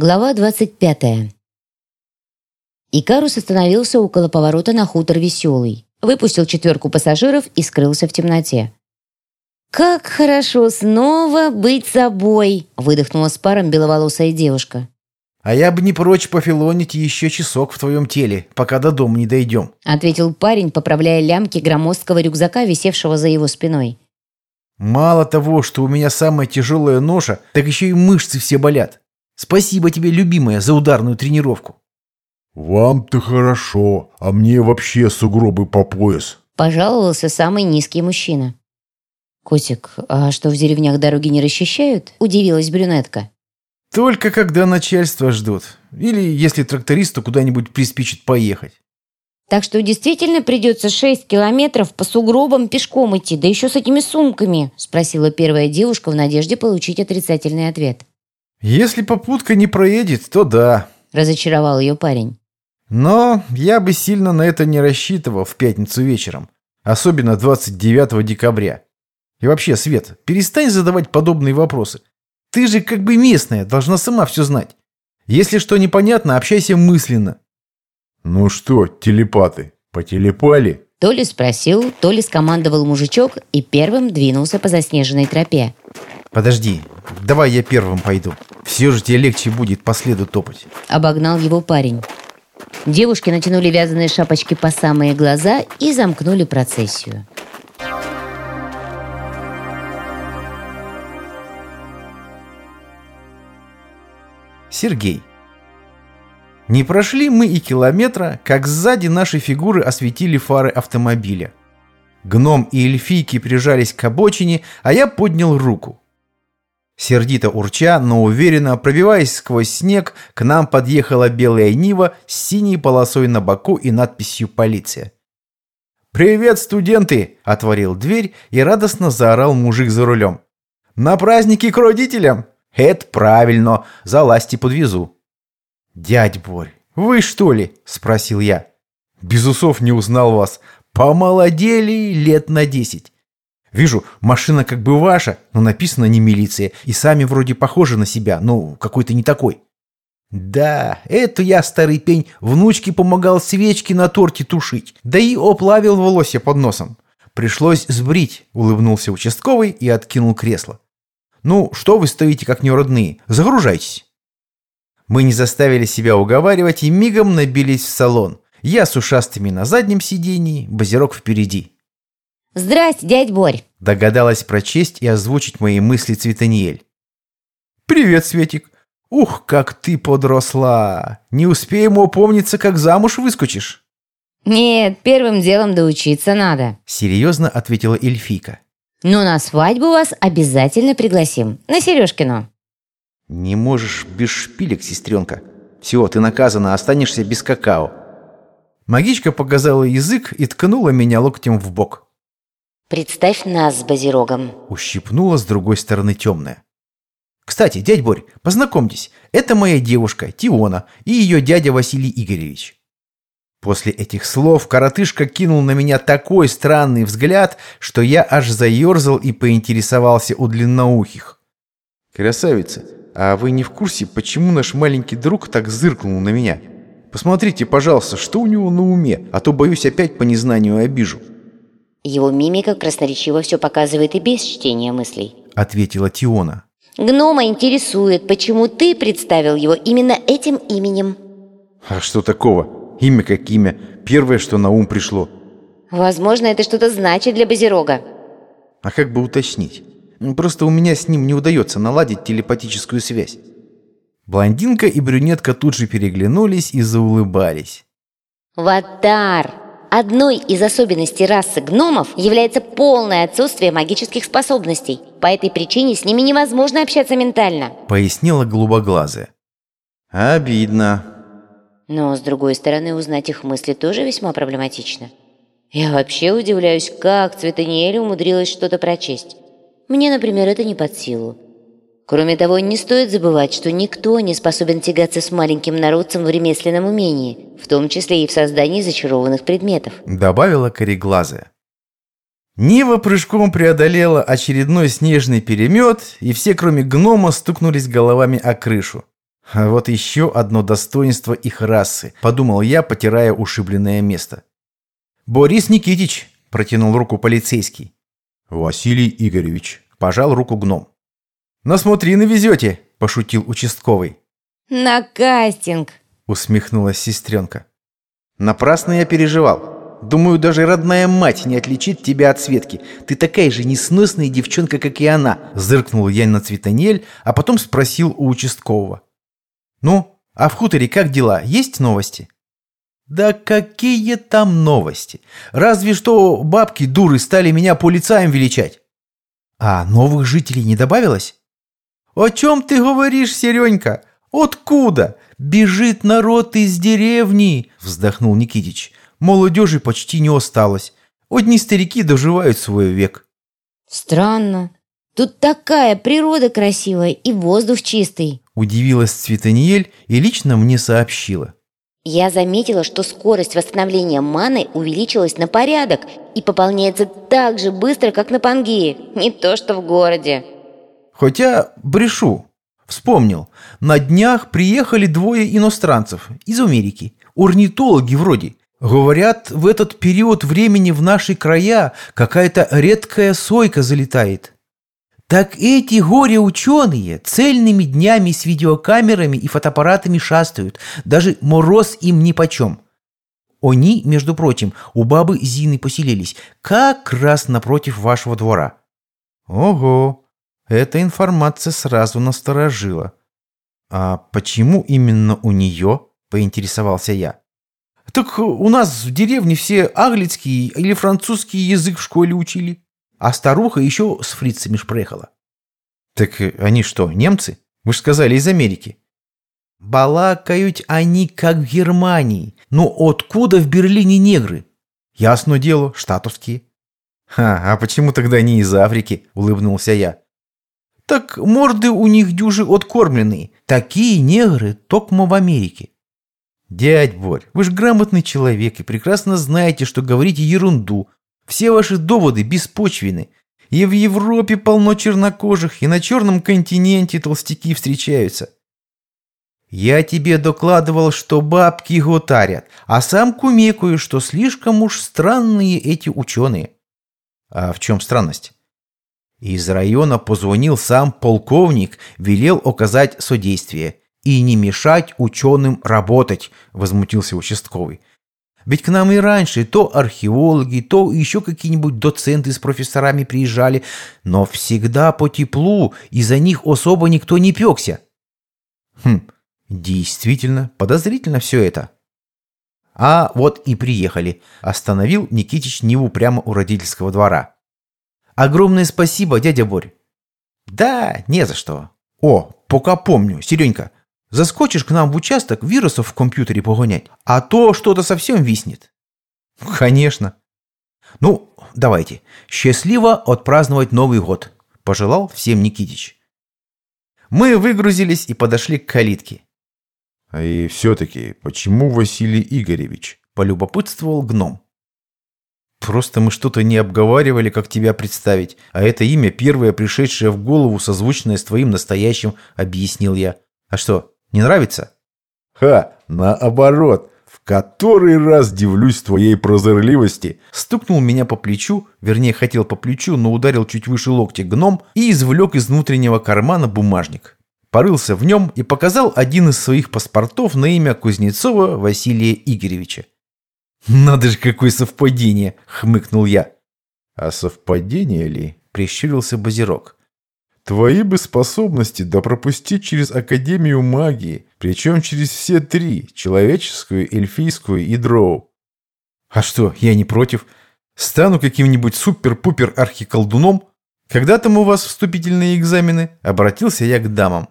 Глава 25. Икарус остановился около поворота на хутор Веселый, выпустил четверку пассажиров и скрылся в темноте. «Как хорошо снова быть собой!» – выдохнула с паром беловолосая девушка. «А я бы не прочь пофилонить еще часок в твоем теле, пока до дома не дойдем», – ответил парень, поправляя лямки громоздкого рюкзака, висевшего за его спиной. «Мало того, что у меня самая тяжелая ноша, так еще и мышцы все болят. Спасибо тебе, любимая, за ударную тренировку. Вам-то хорошо, а мне вообще сугробы по пояс. Пожаловался самый низкий мужчина. «Котик, а что в деревнях дороги не расчищают?» – удивилась брюнетка. «Только когда начальство ждут. Или если трактористу куда-нибудь приспичит поехать». «Так что действительно придется шесть километров по сугробам пешком идти, да еще с этими сумками?» – спросила первая девушка в надежде получить отрицательный ответ. «Если попутка не проедет, то да», – разочаровал ее парень. «Но я бы сильно на это не рассчитывал в пятницу вечером, особенно 29 декабря. И вообще, Свет, перестань задавать подобные вопросы. Ты же как бы местная, должна сама все знать. Если что непонятно, общайся мысленно». «Ну что, телепаты, потелепали?» То ли спросил, то ли скомандовал мужичок и первым двинулся по заснеженной тропе. «Подожди, давай я первым пойду. Все же тебе легче будет по следу топать». Обогнал его парень. Девушки натянули вязаные шапочки по самые глаза и замкнули процессию. Сергей. Не прошли мы и километра, как сзади наши фигуры осветили фары автомобиля. Гном и эльфийки прижались к обочине, а я поднял руку. Сердито урча, но уверенно, пробиваясь сквозь снег, к нам подъехала белая Нива с синей полосой на боку и надписью «Полиция». «Привет, студенты!» – отворил дверь и радостно заорал мужик за рулем. «На праздники к родителям!» «Это правильно, залазьте подвезу». «Дядь Борь, вы что ли?» – спросил я. «Без усов не узнал вас. Помолодели лет на десять. Вижу, машина как бы ваша, но написано не милиция, и сами вроде похожи на себя, но какой-то не такой. Да, это я, старый пень, внучке помогал свечки на торте тушить, да и оплавил волосья под носом. Пришлось сбрить, улыбнулся участковый и откинул кресло. Ну, что вы стоите как неродные, загружайтесь. Мы не заставили себя уговаривать и мигом набились в салон. Я с ушастыми на заднем сидении, базирок впереди. «Здрасте, дядь Борь!» Догадалась прочесть и озвучить мои мысли Цветаниель. «Привет, Светик! Ух, как ты подросла! Не успеем упомниться, как замуж выскочишь!» «Нет, первым делом доучиться надо», — серьезно ответила эльфийка. «Но на свадьбу вас обязательно пригласим, на Сережкину». «Не можешь без шпилек, сестренка. Все, ты наказана, останешься без какао». Магичка показала язык и ткнула меня локтем в бок. «Представь нас с Базирогом», — ущипнула с другой стороны темная. «Кстати, дядь Борь, познакомьтесь, это моя девушка Тиона и ее дядя Василий Игоревич». После этих слов коротышка кинул на меня такой странный взгляд, что я аж заерзал и поинтересовался у длинноухих. «Красавица, а вы не в курсе, почему наш маленький друг так зыркнул на меня? Посмотрите, пожалуйста, что у него на уме, а то, боюсь, опять по незнанию обижу». Его мимика красноречиво все показывает и без чтения мыслей. Ответила Тиона. Гнома интересует, почему ты представил его именно этим именем. А что такого? Имя как имя. Первое, что на ум пришло. Возможно, это что-то значит для Базирога. А как бы уточнить? Просто у меня с ним не удается наладить телепатическую связь. Блондинка и брюнетка тут же переглянулись и заулыбались. «Ватар!» Одной из особенностей расы гномов является полное отсутствие магических способностей. По этой причине с ними невозможно общаться ментально. Пояснила голубоглазая. Обидно. Но, с другой стороны, узнать их мысли тоже весьма проблематично. Я вообще удивляюсь, как Цветаниэль умудрилась что-то прочесть. Мне, например, это не под силу. Кроме того, не стоит забывать, что никто не способен тягаться с маленьким народцем в ремесленном умении, в том числе и в создании зачарованных предметов. Добавила кореглазая. Нива прыжком преодолела очередной снежный перемет, и все, кроме гнома, стукнулись головами о крышу. А вот еще одно достоинство их расы, подумал я, потирая ушибленное место. «Борис Никитич!» – протянул руку полицейский. Василий Игоревич. Пожал руку гном. «Но смотри, навезете!» – пошутил участковый. «На кастинг!» – усмехнулась сестренка. «Напрасно я переживал. Думаю, даже родная мать не отличит тебя от Светки. Ты такая же несносная девчонка, как и она!» – зыркнул я на Цветанель, а потом спросил у участкового. «Ну, а в хуторе как дела? Есть новости?» «Да какие там новости? Разве что бабки дуры стали меня полицаем величать!» «А новых жителей не добавилось?» «О чем ты говоришь, Серенька? Откуда? Бежит народ из деревни!» Вздохнул Никитич. «Молодежи почти не осталось. Одни старики доживают свой век». «Странно. Тут такая природа красивая и воздух чистый». Удивилась Цветаниель и лично мне сообщила. Я заметила, что скорость восстановления маны увеличилась на порядок и пополняется так же быстро, как на Пангее, не то что в городе. Хотя брешу. Вспомнил. На днях приехали двое иностранцев из Америки. Орнитологи вроде. Говорят, в этот период времени в наши края какая-то редкая сойка залетает. Так эти горе-ученые цельными днями с видеокамерами и фотоаппаратами шастают. Даже мороз им нипочем. Они, между прочим, у бабы Зины поселились, как раз напротив вашего двора. Ого, эта информация сразу насторожила. А почему именно у нее, поинтересовался я. Так у нас в деревне все английский или французский язык в школе учили. А старуха еще с фрицами шпрехала. Так они что, немцы? Вы же сказали, из Америки. Балакают они, как в Германии. Но откуда в Берлине негры? Ясно дело, штатовские. Ха, а почему тогда не из Африки? Улыбнулся я. Так морды у них дюжи откормленные. Такие негры токмо в Америке. Дядь Борь, вы же грамотный человек и прекрасно знаете, что говорите ерунду, все ваши доводы беспочвены. И в Европе полно чернокожих, и на черном континенте толстяки встречаются. Я тебе докладывал, что бабки гутарят, а сам кумекаю, что слишком уж странные эти ученые. А в чем странность? Из района позвонил сам полковник, велел оказать содействие и не мешать ученым работать, возмутился участковый. Ведь к нам и раньше то археологи, то еще какие-нибудь доценты с профессорами приезжали, но всегда по теплу, и за них особо никто не пекся. Хм, действительно, подозрительно все это. А вот и приехали. Остановил Никитич Ниву прямо у родительского двора. Огромное спасибо, дядя Борь. Да, не за что. О, пока помню, Серенька, Заскочишь к нам в участок вирусов в компьютере погонять, а то что-то совсем виснет. Конечно. Ну, давайте. Счастливо отпраздновать Новый год, пожелал всем Никитич. Мы выгрузились и подошли к калитке. А и все-таки, почему Василий Игоревич? Полюбопытствовал гном. Просто мы что-то не обговаривали, как тебя представить, а это имя первое пришедшее в голову, созвучное с твоим настоящим, объяснил я. А что, не нравится?» «Ха, наоборот!» В который раз дивлюсь твоей прозорливости. Стукнул меня по плечу, вернее хотел по плечу, но ударил чуть выше локтя гном и извлек из внутреннего кармана бумажник. Порылся в нем и показал один из своих паспортов на имя Кузнецова Василия Игоревича. «Надо же, какое совпадение!» — хмыкнул я. «А совпадение ли?» — прищурился Базирок. Твои бы способности да пропустить через Академию магии, причем через все три, человеческую, эльфийскую и дроу. А что, я не против. Стану каким-нибудь супер-пупер архиколдуном. Когда там у вас вступительные экзамены? Обратился я к дамам.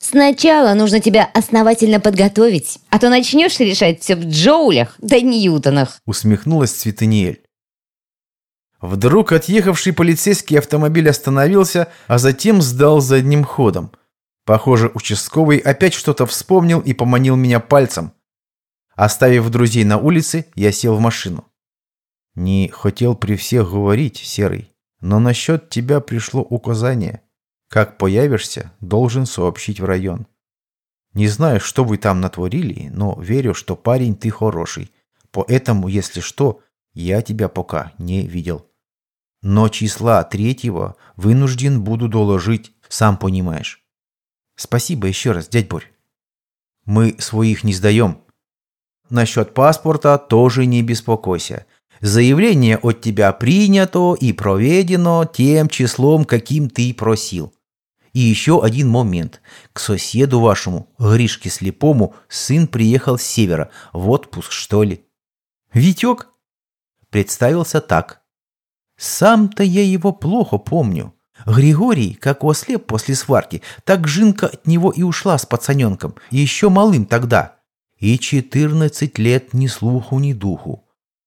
Сначала нужно тебя основательно подготовить, а то начнешь решать все в джоулях да ньютонах. Усмехнулась Цветаниэль. Вдруг отъехавший полицейский автомобиль остановился, а затем сдал задним ходом. Похоже, участковый опять что-то вспомнил и поманил меня пальцем. Оставив друзей на улице, я сел в машину. Не хотел при всех говорить, Серый, но насчет тебя пришло указание. Как появишься, должен сообщить в район. Не знаю, что вы там натворили, но верю, что парень ты хороший. Поэтому, если что, я тебя пока не видел. Но числа третьего вынужден буду доложить, сам понимаешь. Спасибо еще раз, дядь Борь. Мы своих не сдаем. Насчет паспорта тоже не беспокойся. Заявление от тебя принято и проведено тем числом, каким ты просил. И еще один момент. К соседу вашему, Гришке Слепому, сын приехал с севера, в отпуск, что ли. Витек? Представился так. Сам-то я его плохо помню. Григорий, как ослеп после сварки, так Жинка от него и ушла с пацаненком, еще малым тогда. И четырнадцать лет ни слуху, ни духу.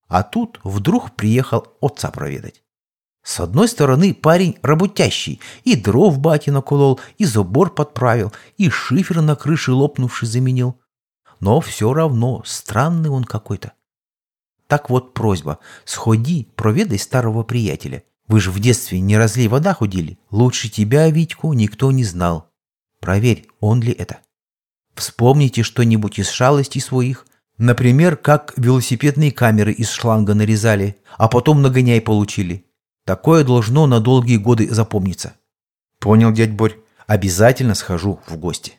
А тут вдруг приехал отца проведать. С одной стороны, парень работящий, и дров бати наколол, и забор подправил, и шифер на крыше лопнувший заменил. Но все равно странный он какой-то. Так вот просьба, сходи, проведай старого приятеля. Вы же в детстве не разлей вода ходили. Лучше тебя, Витьку, никто не знал. Проверь, он ли это. Вспомните что-нибудь из шалостей своих. Например, как велосипедные камеры из шланга нарезали, а потом нагоняй получили. Такое должно на долгие годы запомниться. Понял, дядь Борь. Обязательно схожу в гости.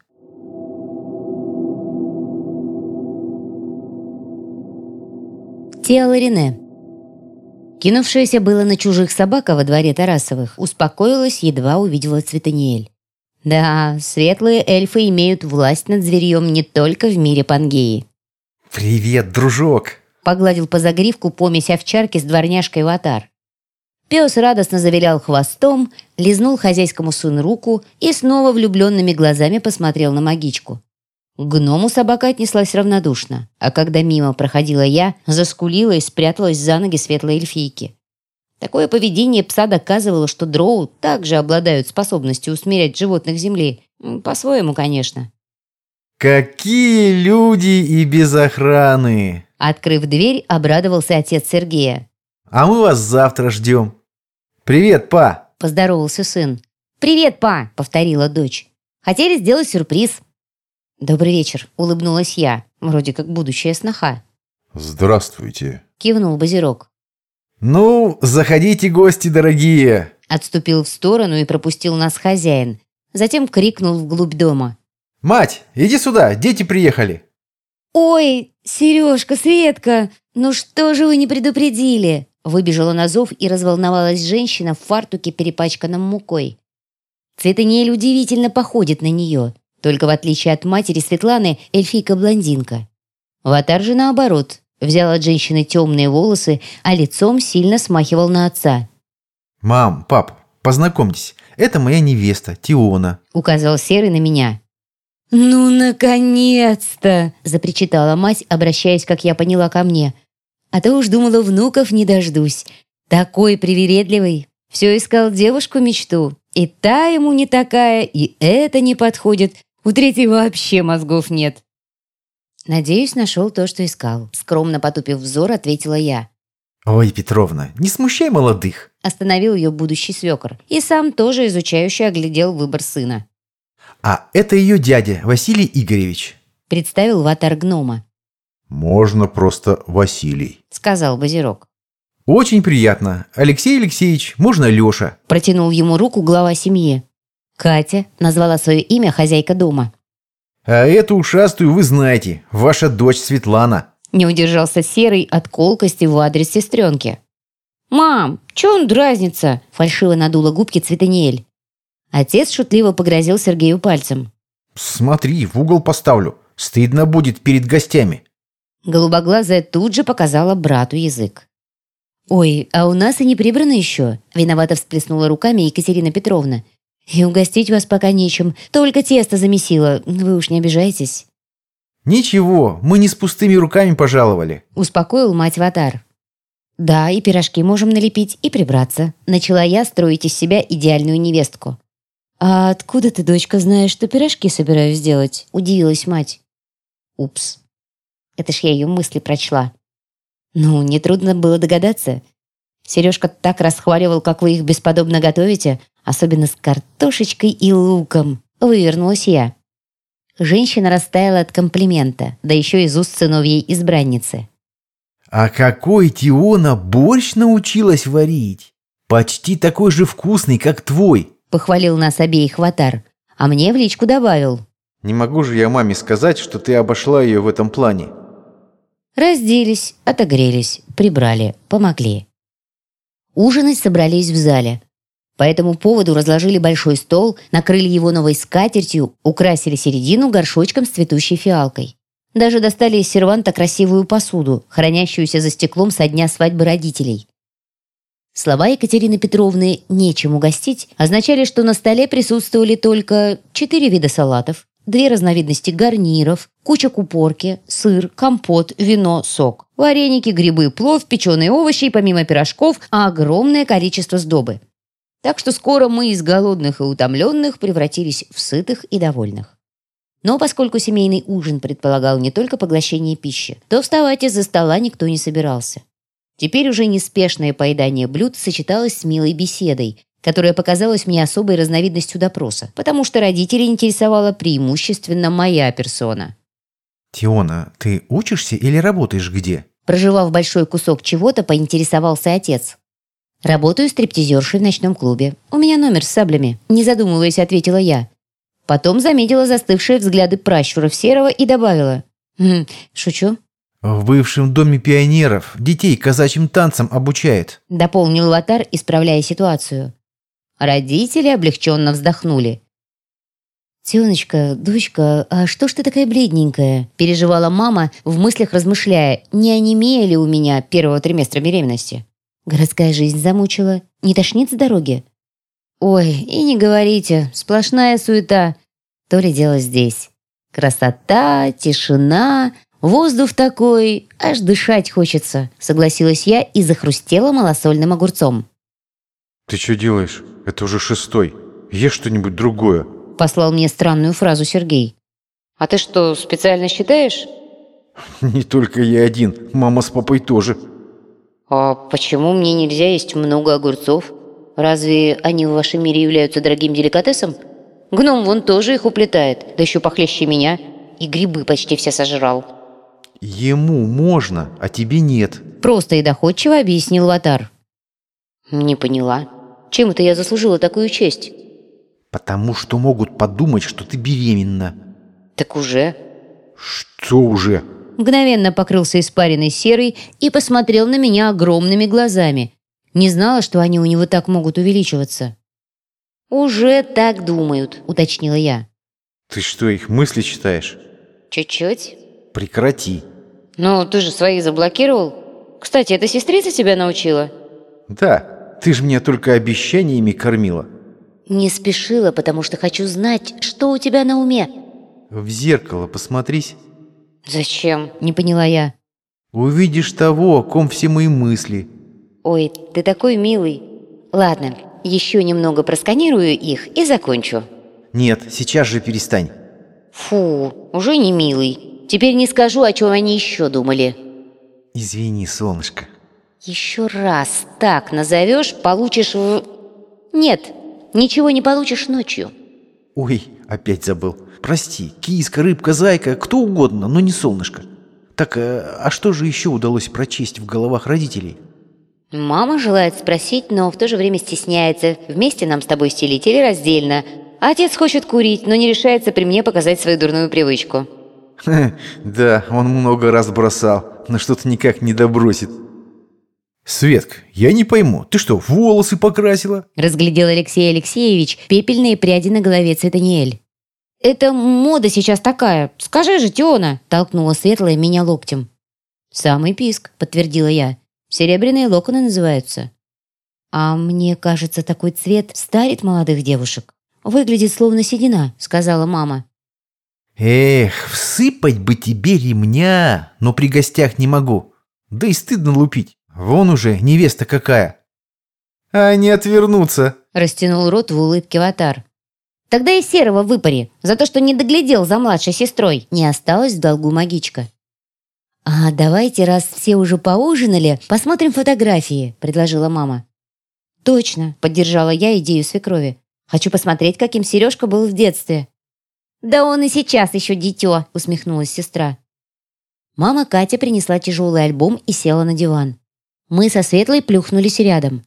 Тело Рене. Кинувшаяся было на чужих собак во дворе Тарасовых, успокоилась, едва увидела Цветаниэль. Да, светлые эльфы имеют власть над зверьем не только в мире Пангеи. «Привет, дружок!» Погладил по загривку помесь овчарки с дворняжкой Ватар. Пес радостно завилял хвостом, лизнул хозяйскому сыну руку и снова влюбленными глазами посмотрел на магичку. К гному собака отнеслась равнодушно, а когда мимо проходила я, заскулила и спряталась за ноги светлой эльфийки. Такое поведение пса доказывало, что дроу также обладают способностью усмирять животных земли. По-своему, конечно. «Какие люди и без охраны!» Открыв дверь, обрадовался отец Сергея. «А мы вас завтра ждем!» «Привет, па!» – поздоровался сын. «Привет, па!» – повторила дочь. «Хотели сделать сюрприз». «Добрый вечер», – улыбнулась я, вроде как будущая сноха. «Здравствуйте», – кивнул Базирок. «Ну, заходите, гости дорогие!» Отступил в сторону и пропустил нас хозяин. Затем крикнул вглубь дома. «Мать, иди сюда, дети приехали!» «Ой, Сережка, Светка, ну что же вы не предупредили?» Выбежала на зов и разволновалась женщина в фартуке, перепачканном мукой. Цветаниэль удивительно походит на нее. Только в отличие от матери Светланы, эльфийка-блондинка. Ватар же наоборот. Взял от женщины темные волосы, а лицом сильно смахивал на отца. «Мам, пап, познакомьтесь, это моя невеста, Тиона», указал Серый на меня. «Ну, наконец-то!» – запричитала мать, обращаясь, как я поняла, ко мне. «А то уж думала, внуков не дождусь. Такой привередливый. Все искал девушку-мечту. И та ему не такая, и это не подходит. У третьей вообще мозгов нет. Надеюсь, нашел то, что искал. Скромно потупив взор, ответила я. «Ой, Петровна, не смущай молодых!» Остановил ее будущий свекор. И сам тоже изучающе оглядел выбор сына. «А это ее дядя, Василий Игоревич», — представил ватар гнома. «Можно просто Василий», — сказал Базирок. «Очень приятно. Алексей Алексеевич, можно Леша?» Протянул ему руку глава семьи. «Катя», — назвала свое имя хозяйка дома. «А эту ушастую вы знаете, ваша дочь Светлана». Не удержался Серый от колкости в адрес сестренки. «Мам, че он дразнится?» – фальшиво надула губки Цветаниэль. Отец шутливо погрозил Сергею пальцем. «Смотри, в угол поставлю. Стыдно будет перед гостями». Голубоглазая тут же показала брату язык. «Ой, а у нас и не прибрано еще», – виновато всплеснула руками Екатерина Петровна. И угостить вас пока нечем. Только тесто замесило. Вы уж не обижайтесь». «Ничего, мы не с пустыми руками пожаловали», — успокоил мать Ватар. «Да, и пирожки можем налепить, и прибраться». Начала я строить из себя идеальную невестку. «А откуда ты, дочка, знаешь, что пирожки собираюсь сделать?» — удивилась мать. «Упс. Это ж я ее мысли прочла». «Ну, нетрудно было догадаться. Сережка так расхваливал, как вы их бесподобно готовите, особенно с картошечкой и луком. Вывернулась я. Женщина растаяла от комплимента, да еще из уст сыновьей избранницы. А какой Тиона борщ научилась варить? Почти такой же вкусный, как твой. Похвалил нас обеих Ватар, а мне в личку добавил. Не могу же я маме сказать, что ты обошла ее в этом плане. Разделись, отогрелись, прибрали, помогли. Ужинать собрались в зале. По этому поводу разложили большой стол, накрыли его новой скатертью, украсили середину горшочком с цветущей фиалкой. Даже достали из серванта красивую посуду, хранящуюся за стеклом со дня свадьбы родителей. Слова Екатерины Петровны «нечем угостить» означали, что на столе присутствовали только четыре вида салатов, две разновидности гарниров, куча купорки, сыр, компот, вино, сок, вареники, грибы, плов, печеные овощи и помимо пирожков огромное количество сдобы. Так что скоро мы из голодных и утомленных превратились в сытых и довольных. Но поскольку семейный ужин предполагал не только поглощение пищи, то вставать из-за стола никто не собирался. Теперь уже неспешное поедание блюд сочеталось с милой беседой, которая показалась мне особой разновидностью допроса, потому что родителей интересовала преимущественно моя персона. Тиона, ты учишься или работаешь где? Проживав большой кусок чего-то, поинтересовался отец. «Работаю стриптизершей в ночном клубе. У меня номер с саблями», – не задумываясь, ответила я. Потом заметила застывшие взгляды пращуров Серого и добавила. «Хм, шучу». В бывшем доме пионеров детей казачьим танцам обучает. Дополнил Лотар, исправляя ситуацию. Родители облегченно вздохнули. «Тёночка, дочка, а что ж ты такая бледненькая?» Переживала мама, в мыслях размышляя, не онемея ли у меня первого триместра беременности. Городская жизнь замучила. Не тошнит с дороги? Ой, и не говорите, сплошная суета. То ли дело здесь. Красота, тишина, воздух такой, аж дышать хочется, согласилась я и захрустела малосольным огурцом. Ты что делаешь? Это уже шестой. Ешь что-нибудь другое. Послал мне странную фразу Сергей. А ты что, специально считаешь? Не только я один, мама с папой тоже. «А почему мне нельзя есть много огурцов? Разве они в вашем мире являются дорогим деликатесом? Гном вон тоже их уплетает, да еще похлеще меня. И грибы почти все сожрал». «Ему можно, а тебе нет». Просто и доходчиво объяснил Ватар. «Не поняла. Чем это я заслужила такую честь?» «Потому что могут подумать, что ты беременна». «Так уже». «Что уже?» мгновенно покрылся испаренной серой и посмотрел на меня огромными глазами. Не знала, что они у него так могут увеличиваться. «Уже так думают», — уточнила я. «Ты что, их мысли читаешь?» «Чуть-чуть». «Прекрати». «Ну, ты же свои заблокировал. Кстати, эта сестрица тебя научила?» «Да, ты же меня только обещаниями кормила». «Не спешила, потому что хочу знать, что у тебя на уме». «В зеркало посмотрись». «Зачем?» – не поняла я. «Увидишь того, о ком все мои мысли». «Ой, ты такой милый. Ладно, еще немного просканирую их и закончу». «Нет, сейчас же перестань». «Фу, уже не милый. Теперь не скажу, о чем они еще думали». «Извини, солнышко». «Еще раз так назовешь, получишь в...» «Нет, ничего не получишь ночью». «Ой, опять забыл. Прости, киска, рыбка, зайка, кто угодно, но не солнышко. Так, э, а что же еще удалось прочесть в головах родителей? Мама желает спросить, но в то же время стесняется. Вместе нам с тобой стелить или раздельно. Отец хочет курить, но не решается при мне показать свою дурную привычку. Да, он много раз бросал, но что-то никак не добросит. Светка, я не пойму, ты что, волосы покрасила? Разглядел Алексей Алексеевич пепельные пряди на голове Цветаниэль. «Это мода сейчас такая. Скажи же, Теона!» – толкнула Светлая меня локтем. «Самый писк», – подтвердила я. «Серебряные локоны называются». «А мне кажется, такой цвет старит молодых девушек. Выглядит словно седина», – сказала мама. «Эх, всыпать бы тебе ремня, но при гостях не могу. Да и стыдно лупить. Вон уже невеста какая». «А не отвернуться», – растянул рот в улыбке Ватар. Тогда и серого выпари, за то, что не доглядел за младшей сестрой. Не осталось в долгу магичка. «А давайте, раз все уже поужинали, посмотрим фотографии», — предложила мама. «Точно», — поддержала я идею свекрови. «Хочу посмотреть, каким Сережка был в детстве». «Да он и сейчас еще дитё», — усмехнулась сестра. Мама Катя принесла тяжелый альбом и села на диван. Мы со Светлой плюхнулись рядом.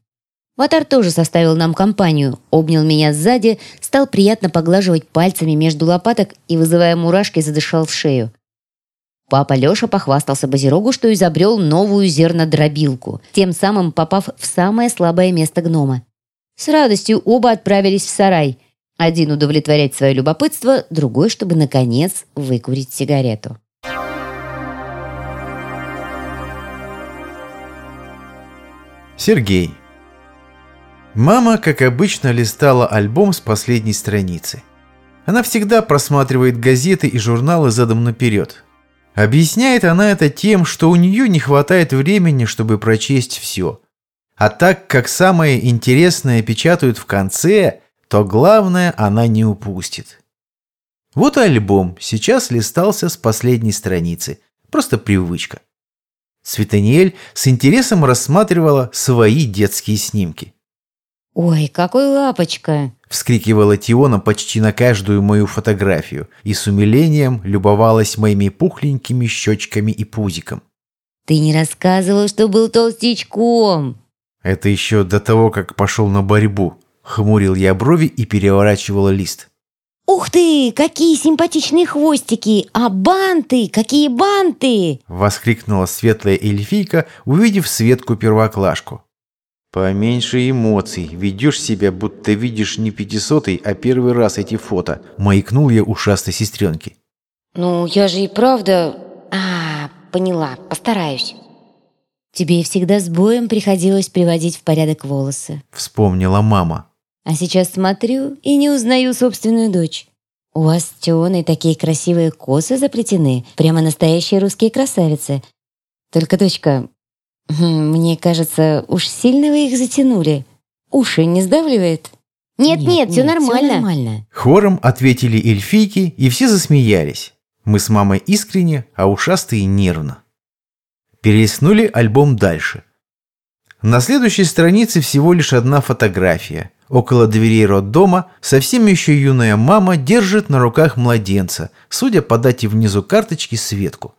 Ватар тоже составил нам компанию, обнял меня сзади, стал приятно поглаживать пальцами между лопаток и, вызывая мурашки, задышал в шею. Папа Леша похвастался Базирогу, что изобрел новую зернодробилку, тем самым попав в самое слабое место гнома. С радостью оба отправились в сарай. Один удовлетворять свое любопытство, другой, чтобы, наконец, выкурить сигарету. Сергей. Мама, как обычно, листала альбом с последней страницы. Она всегда просматривает газеты и журналы задом наперед. Объясняет она это тем, что у нее не хватает времени, чтобы прочесть все. А так как самое интересное печатают в конце, то главное она не упустит. Вот альбом сейчас листался с последней страницы. Просто привычка. Светаниэль с интересом рассматривала свои детские снимки. «Ой, какой лапочка!» – вскрикивала Тиона почти на каждую мою фотографию и с умилением любовалась моими пухленькими щечками и пузиком. «Ты не рассказывал, что был толстячком!» Это еще до того, как пошел на борьбу. Хмурил я брови и переворачивала лист. «Ух ты, какие симпатичные хвостики! А банты, какие банты!» Воскликнула светлая эльфийка, увидев Светку-первоклашку. «Поменьше эмоций. Ведешь себя, будто видишь не пятисотый, а первый раз эти фото», — маякнул я ушастой сестренке. «Ну, я же и правда...» «А, поняла, постараюсь». «Тебе всегда с боем приходилось приводить в порядок волосы», — вспомнила мама. А сейчас смотрю и не узнаю собственную дочь. У вас с такие красивые косы заплетены, прямо настоящие русские красавицы. Только, дочка, хм, мне кажется, уж сильно вы их затянули. Уши не сдавливает? Нет, нет, нет, все, нет нормально. все нормально. Хором ответили эльфийки, и все засмеялись. Мы с мамой искренне, а ушастые нервно. Перелистнули альбом дальше. На следующей странице всего лишь одна фотография. Около дверей роддома совсем еще юная мама держит на руках младенца, судя по дате внизу карточки Светку.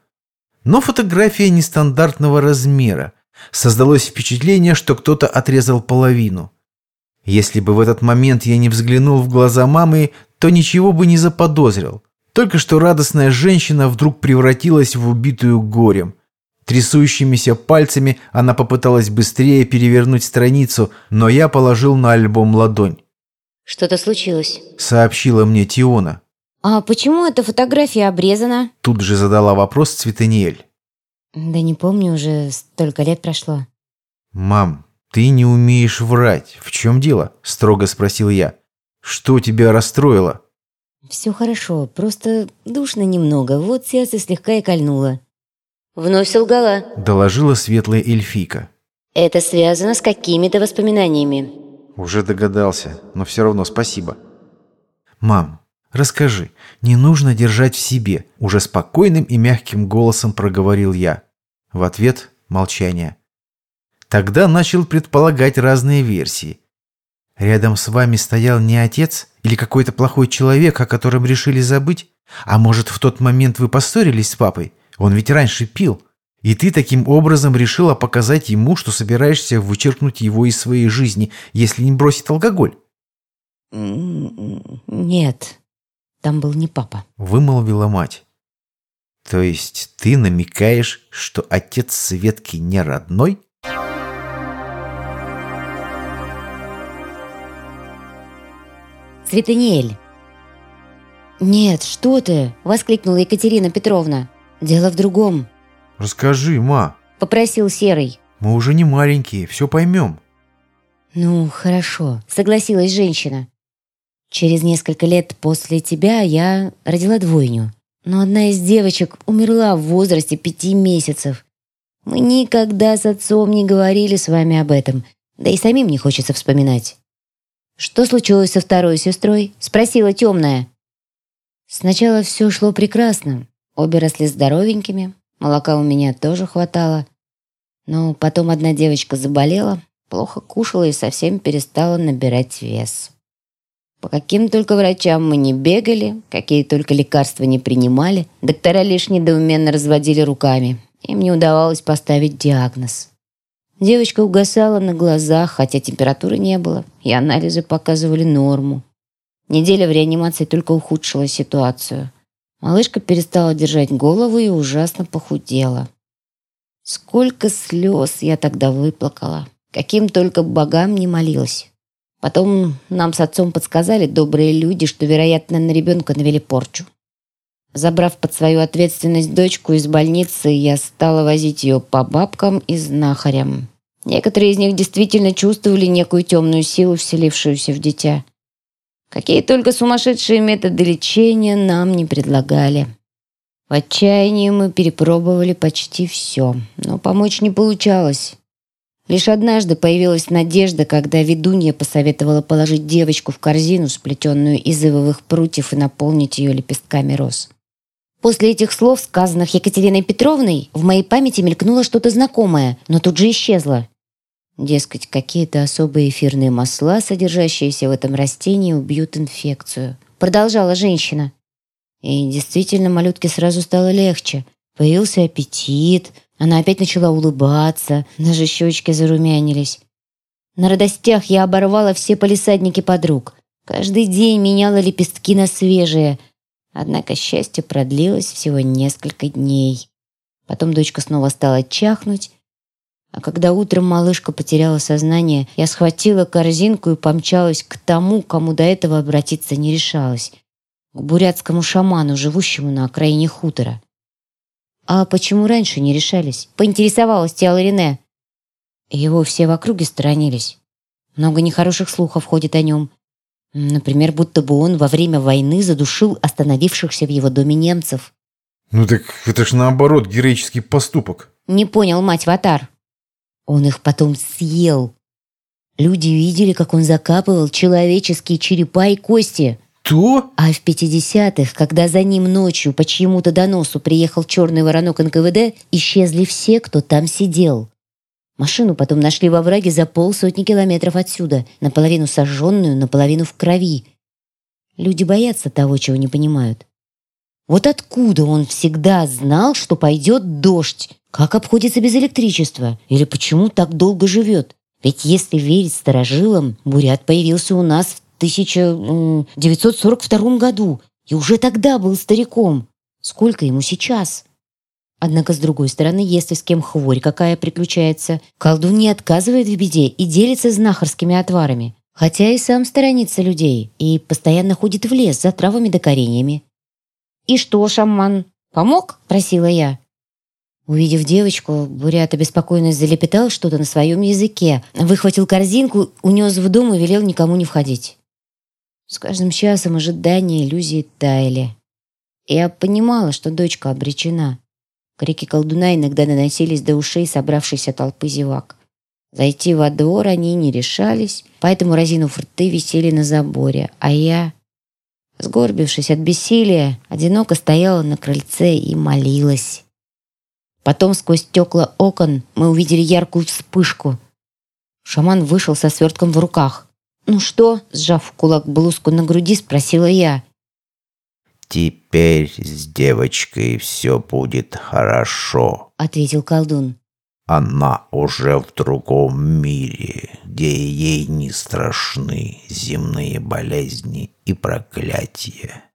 Но фотография нестандартного размера. Создалось впечатление, что кто-то отрезал половину. Если бы в этот момент я не взглянул в глаза мамы, то ничего бы не заподозрил. Только что радостная женщина вдруг превратилась в убитую горем. Трясущимися пальцами она попыталась быстрее перевернуть страницу, но я положил на альбом ладонь. «Что-то случилось», — сообщила мне Тиона. «А почему эта фотография обрезана?» Тут же задала вопрос Цветаниэль. «Да не помню, уже столько лет прошло». «Мам, ты не умеешь врать. В чем дело?» – строго спросил я. «Что тебя расстроило?» «Все хорошо, просто душно немного, вот сердце слегка и кольнуло». «Вновь солгала», – доложила светлая эльфийка. «Это связано с какими-то воспоминаниями». «Уже догадался, но все равно спасибо». «Мам, расскажи, не нужно держать в себе», – уже спокойным и мягким голосом проговорил я. В ответ – молчание. Тогда начал предполагать разные версии. Рядом с вами стоял не отец или какой-то плохой человек, о котором решили забыть? А может, в тот момент вы поссорились с папой? Он ведь раньше пил. И ты таким образом решила показать ему, что собираешься вычеркнуть его из своей жизни, если не бросит алкоголь? «Нет, там был не папа», — вымолвила мать. «То есть ты намекаешь, что отец Светки не родной?» «Светаниэль!» «Нет, что ты!» — воскликнула Екатерина Петровна. «Дело в другом». «Расскажи, ма», — попросил Серый. «Мы уже не маленькие, все поймем». «Ну, хорошо», — согласилась женщина. «Через несколько лет после тебя я родила двойню. Но одна из девочек умерла в возрасте пяти месяцев. Мы никогда с отцом не говорили с вами об этом, да и самим не хочется вспоминать». «Что случилось со второй сестрой?» — спросила темная. Сначала все шло прекрасно. Обе росли здоровенькими, молока у меня тоже хватало. Но потом одна девочка заболела, плохо кушала и совсем перестала набирать вес. По каким только врачам мы не бегали, какие только лекарства не принимали, доктора лишь недоуменно разводили руками. Им не удавалось поставить диагноз. Девочка угасала на глазах, хотя температуры не было, и анализы показывали норму. Неделя в реанимации только ухудшила ситуацию. Малышка перестала держать голову и ужасно похудела. Сколько слез я тогда выплакала. Каким только богам не молилась. Потом нам с отцом подсказали добрые люди, что, вероятно, на ребенка навели порчу. Забрав под свою ответственность дочку из больницы, я стала возить ее по бабкам и знахарям. Некоторые из них действительно чувствовали некую темную силу, вселившуюся в дитя. Какие только сумасшедшие методы лечения нам не предлагали. В отчаянии мы перепробовали почти все, но помочь не получалось. Лишь однажды появилась надежда, когда ведунья посоветовала положить девочку в корзину, сплетенную из ивовых прутьев, и наполнить ее лепестками роз. После этих слов, сказанных Екатериной Петровной, в моей памяти мелькнуло что-то знакомое, но тут же исчезло. Дескать, какие-то особые эфирные масла, содержащиеся в этом растении, убьют инфекцию. Продолжала женщина. И действительно, малютке сразу стало легче. Появился аппетит, она опять начала улыбаться, даже щечки зарумянились. На радостях я оборвала все полисадники подруг. Каждый день меняла лепестки на свежие. Однако счастье продлилось всего несколько дней. Потом дочка снова стала чахнуть, а когда утром малышка потеряла сознание, я схватила корзинку и помчалась к тому, кому до этого обратиться не решалась. К бурятскому шаману, живущему на окраине хутора. «А почему раньше не решались?» — поинтересовалась Тиала Рене. Его все в округе сторонились. Много нехороших слухов ходит о нем. Например, будто бы он во время войны задушил остановившихся в его доме немцев. Ну так это ж наоборот героический поступок. Не понял мать Ватар. Он их потом съел. Люди видели, как он закапывал человеческие черепа и кости. Что? А в 50-х, когда за ним ночью по чьему-то доносу приехал черный воронок НКВД, исчезли все, кто там сидел. Машину потом нашли во враге за полсотни километров отсюда, наполовину сожженную, наполовину в крови. Люди боятся того, чего не понимают. Вот откуда он всегда знал, что пойдет дождь? Как обходится без электричества? Или почему так долго живет? Ведь если верить старожилам, Бурят появился у нас в 1942 году и уже тогда был стариком. Сколько ему сейчас? Однако, с другой стороны, если с кем хворь какая приключается, колдун не отказывает в беде и делится знахарскими отварами. Хотя и сам сторонится людей и постоянно ходит в лес за травами да кореньями. «И что, шаман, помог?» – просила я. Увидев девочку, Бурят обеспокоенно залепетал что-то на своем языке, выхватил корзинку, унес в дом и велел никому не входить. С каждым часом ожидания иллюзии таяли. Я понимала, что дочка обречена. Крики колдуна иногда наносились до ушей собравшейся толпы зевак. Зайти во двор они не решались, поэтому, разинув рты, висели на заборе, а я, сгорбившись от бессилия, одиноко стояла на крыльце и молилась. Потом сквозь стекла окон мы увидели яркую вспышку. Шаман вышел со свертком в руках. «Ну что?» — сжав в кулак блузку на груди, спросила я. «Теперь с девочкой все будет хорошо», — ответил колдун. «Она уже в другом мире, где ей не страшны земные болезни и проклятия».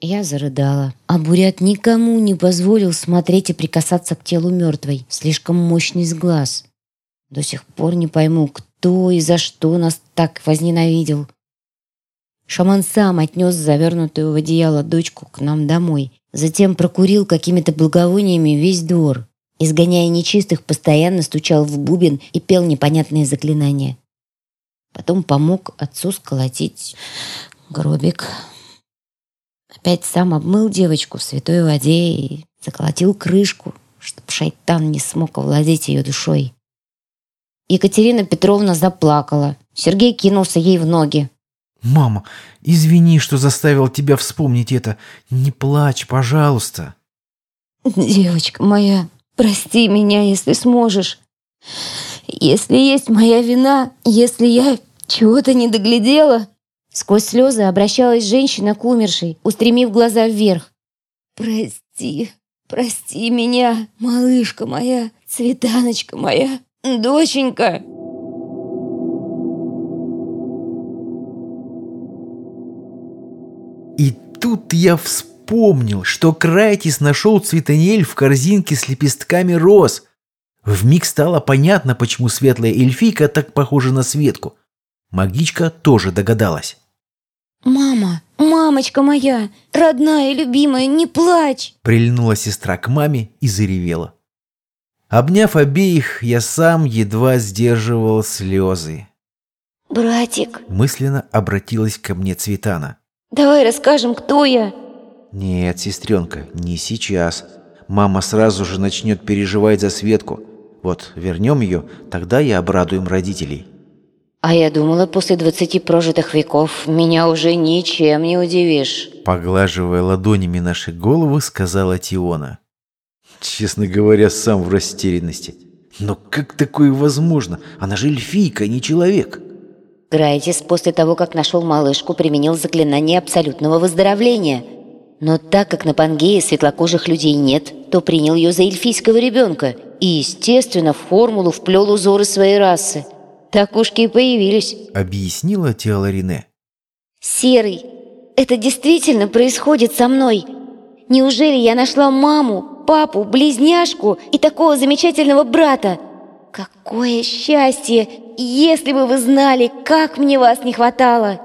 Я зарыдала, а Бурят никому не позволил смотреть и прикасаться к телу мертвой. Слишком мощный сглаз. До сих пор не пойму, кто и за что нас так возненавидел. Шаман сам отнес завернутую в одеяло дочку к нам домой. Затем прокурил какими-то благовониями весь двор. Изгоняя нечистых, постоянно стучал в бубен и пел непонятные заклинания. Потом помог отцу сколотить гробик. Опять сам обмыл девочку в святой воде и заколотил крышку, чтобы шайтан не смог овладеть ее душой. Екатерина Петровна заплакала. Сергей кинулся ей в ноги. «Мама, извини, что заставил тебя вспомнить это. Не плачь, пожалуйста». «Девочка моя, прости меня, если сможешь. Если есть моя вина, если я чего-то не доглядела, Сквозь слезы обращалась женщина к умершей, устремив глаза вверх. «Прости, прости меня, малышка моя, цветаночка моя, доченька!» И тут я вспомнил, что Крайтис нашел цветаниэль в корзинке с лепестками роз. Вмиг стало понятно, почему светлая эльфийка так похожа на Светку. Магичка тоже догадалась. «Мама, мамочка моя, родная и любимая, не плачь!» Прильнула сестра к маме и заревела. Обняв обеих, я сам едва сдерживал слезы. «Братик, Мысленно обратилась ко мне Цветана. давай расскажем, кто я!» «Нет, сестренка, не сейчас. Мама сразу же начнет переживать за Светку. Вот, вернем ее, тогда и обрадуем родителей». А я думала, после двадцати прожитых веков меня уже ничем не удивишь. Поглаживая ладонями наши головы, сказала Тиона. Честно говоря, сам в растерянности. Но как такое возможно? Она же эльфийка, а не человек. Грайтис после того, как нашел малышку, применил заклинание абсолютного выздоровления. Но так как на Пангее светлокожих людей нет, то принял ее за эльфийского ребенка и, естественно, в формулу вплел узоры своей расы. Так ушки и появились. Объяснила Теоларине. Серый, это действительно происходит со мной. Неужели я нашла маму, папу, близняшку и такого замечательного брата? Какое счастье, если бы вы знали, как мне вас не хватало.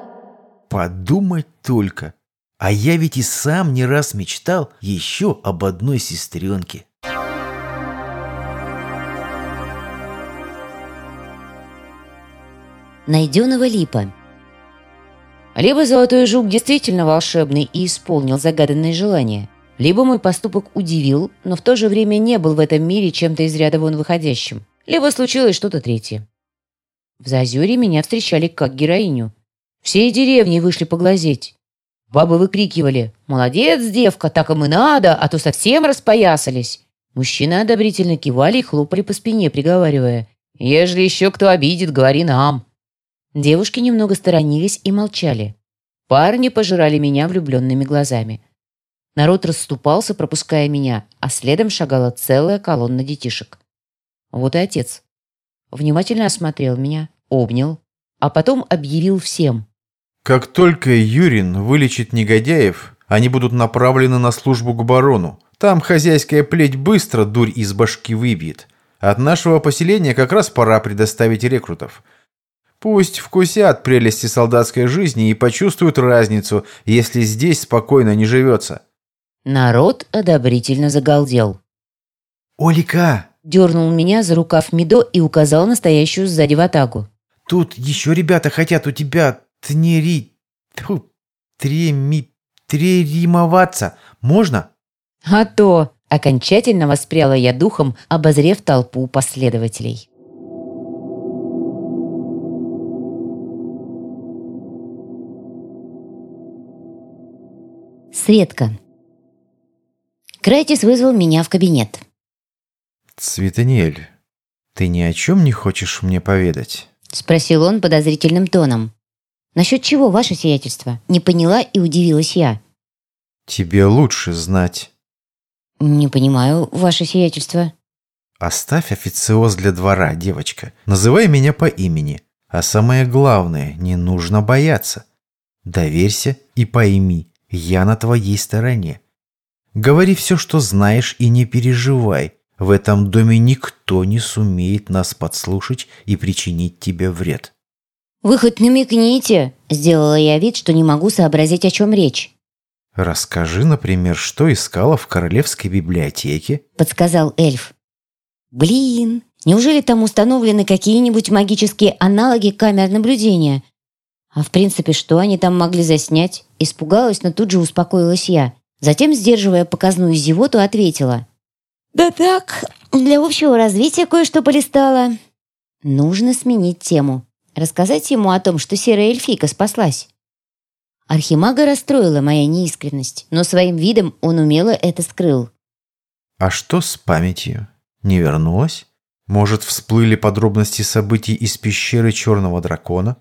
Подумать только. А я ведь и сам не раз мечтал еще об одной сестренке. Найденного липа. Либо Золотой Жук действительно волшебный и исполнил загаданное желание, либо мой поступок удивил, но в то же время не был в этом мире чем-то из ряда вон выходящим, либо случилось что-то третье. В Зазюре меня встречали как героиню. Всей деревни вышли поглазеть. Бабы выкрикивали «Молодец, девка, так им и надо, а то совсем распоясались». Мужчины одобрительно кивали и хлопали по спине, приговаривая «Ежели еще кто обидит, говори нам». Девушки немного сторонились и молчали. Парни пожирали меня влюбленными глазами. Народ расступался, пропуская меня, а следом шагала целая колонна детишек. Вот и отец. Внимательно осмотрел меня, обнял, а потом объявил всем. Как только Юрин вылечит негодяев, они будут направлены на службу к барону. Там хозяйская плеть быстро дурь из башки выбьет. От нашего поселения как раз пора предоставить рекрутов. Пусть вкусят прелести солдатской жизни и почувствуют разницу, если здесь спокойно не живется. Народ одобрительно загалдел. «Олика, Дернул меня за рукав Мидо и указал настоящую сзади в атаку. тут еще ребята хотят у тебя тнери... Тьфу, треми... треримоваться. Можно?» А то! Окончательно воспряла я духом, обозрев толпу последователей. Светка. Крайтис вызвал меня в кабинет. Цветаниэль, ты ни о чем не хочешь мне поведать? Спросил он подозрительным тоном. «Насчет чего, ваше сиятельство?» Не поняла и удивилась я. Тебе лучше знать. «Не понимаю, ваше сиятельство». Оставь официоз для двора, девочка. Называй меня по имени. А самое главное, не нужно бояться. Доверься и пойми, я на твоей стороне. Говори все, что знаешь, и не переживай. В этом доме никто не сумеет нас подслушать и причинить тебе вред. «Вы хоть намекните!» Сделала я вид, что не могу сообразить, о чем речь. Расскажи, например, что искала в королевской библиотеке. Подсказал эльф. «Блин, неужели там установлены какие-нибудь магические аналоги камер наблюдения? А в принципе, что они там могли заснять?» Испугалась, но тут же успокоилась я. Затем, сдерживая показную зевоту, ответила. «Да так, для общего развития кое-что полистала. Нужно сменить тему. Рассказать ему о том, что серая эльфийка спаслась». Архимага расстроила моя неискренность, но своим видом он умело это скрыл. А что с памятью? Не вернулась? Может, всплыли подробности событий из пещеры Черного Дракона?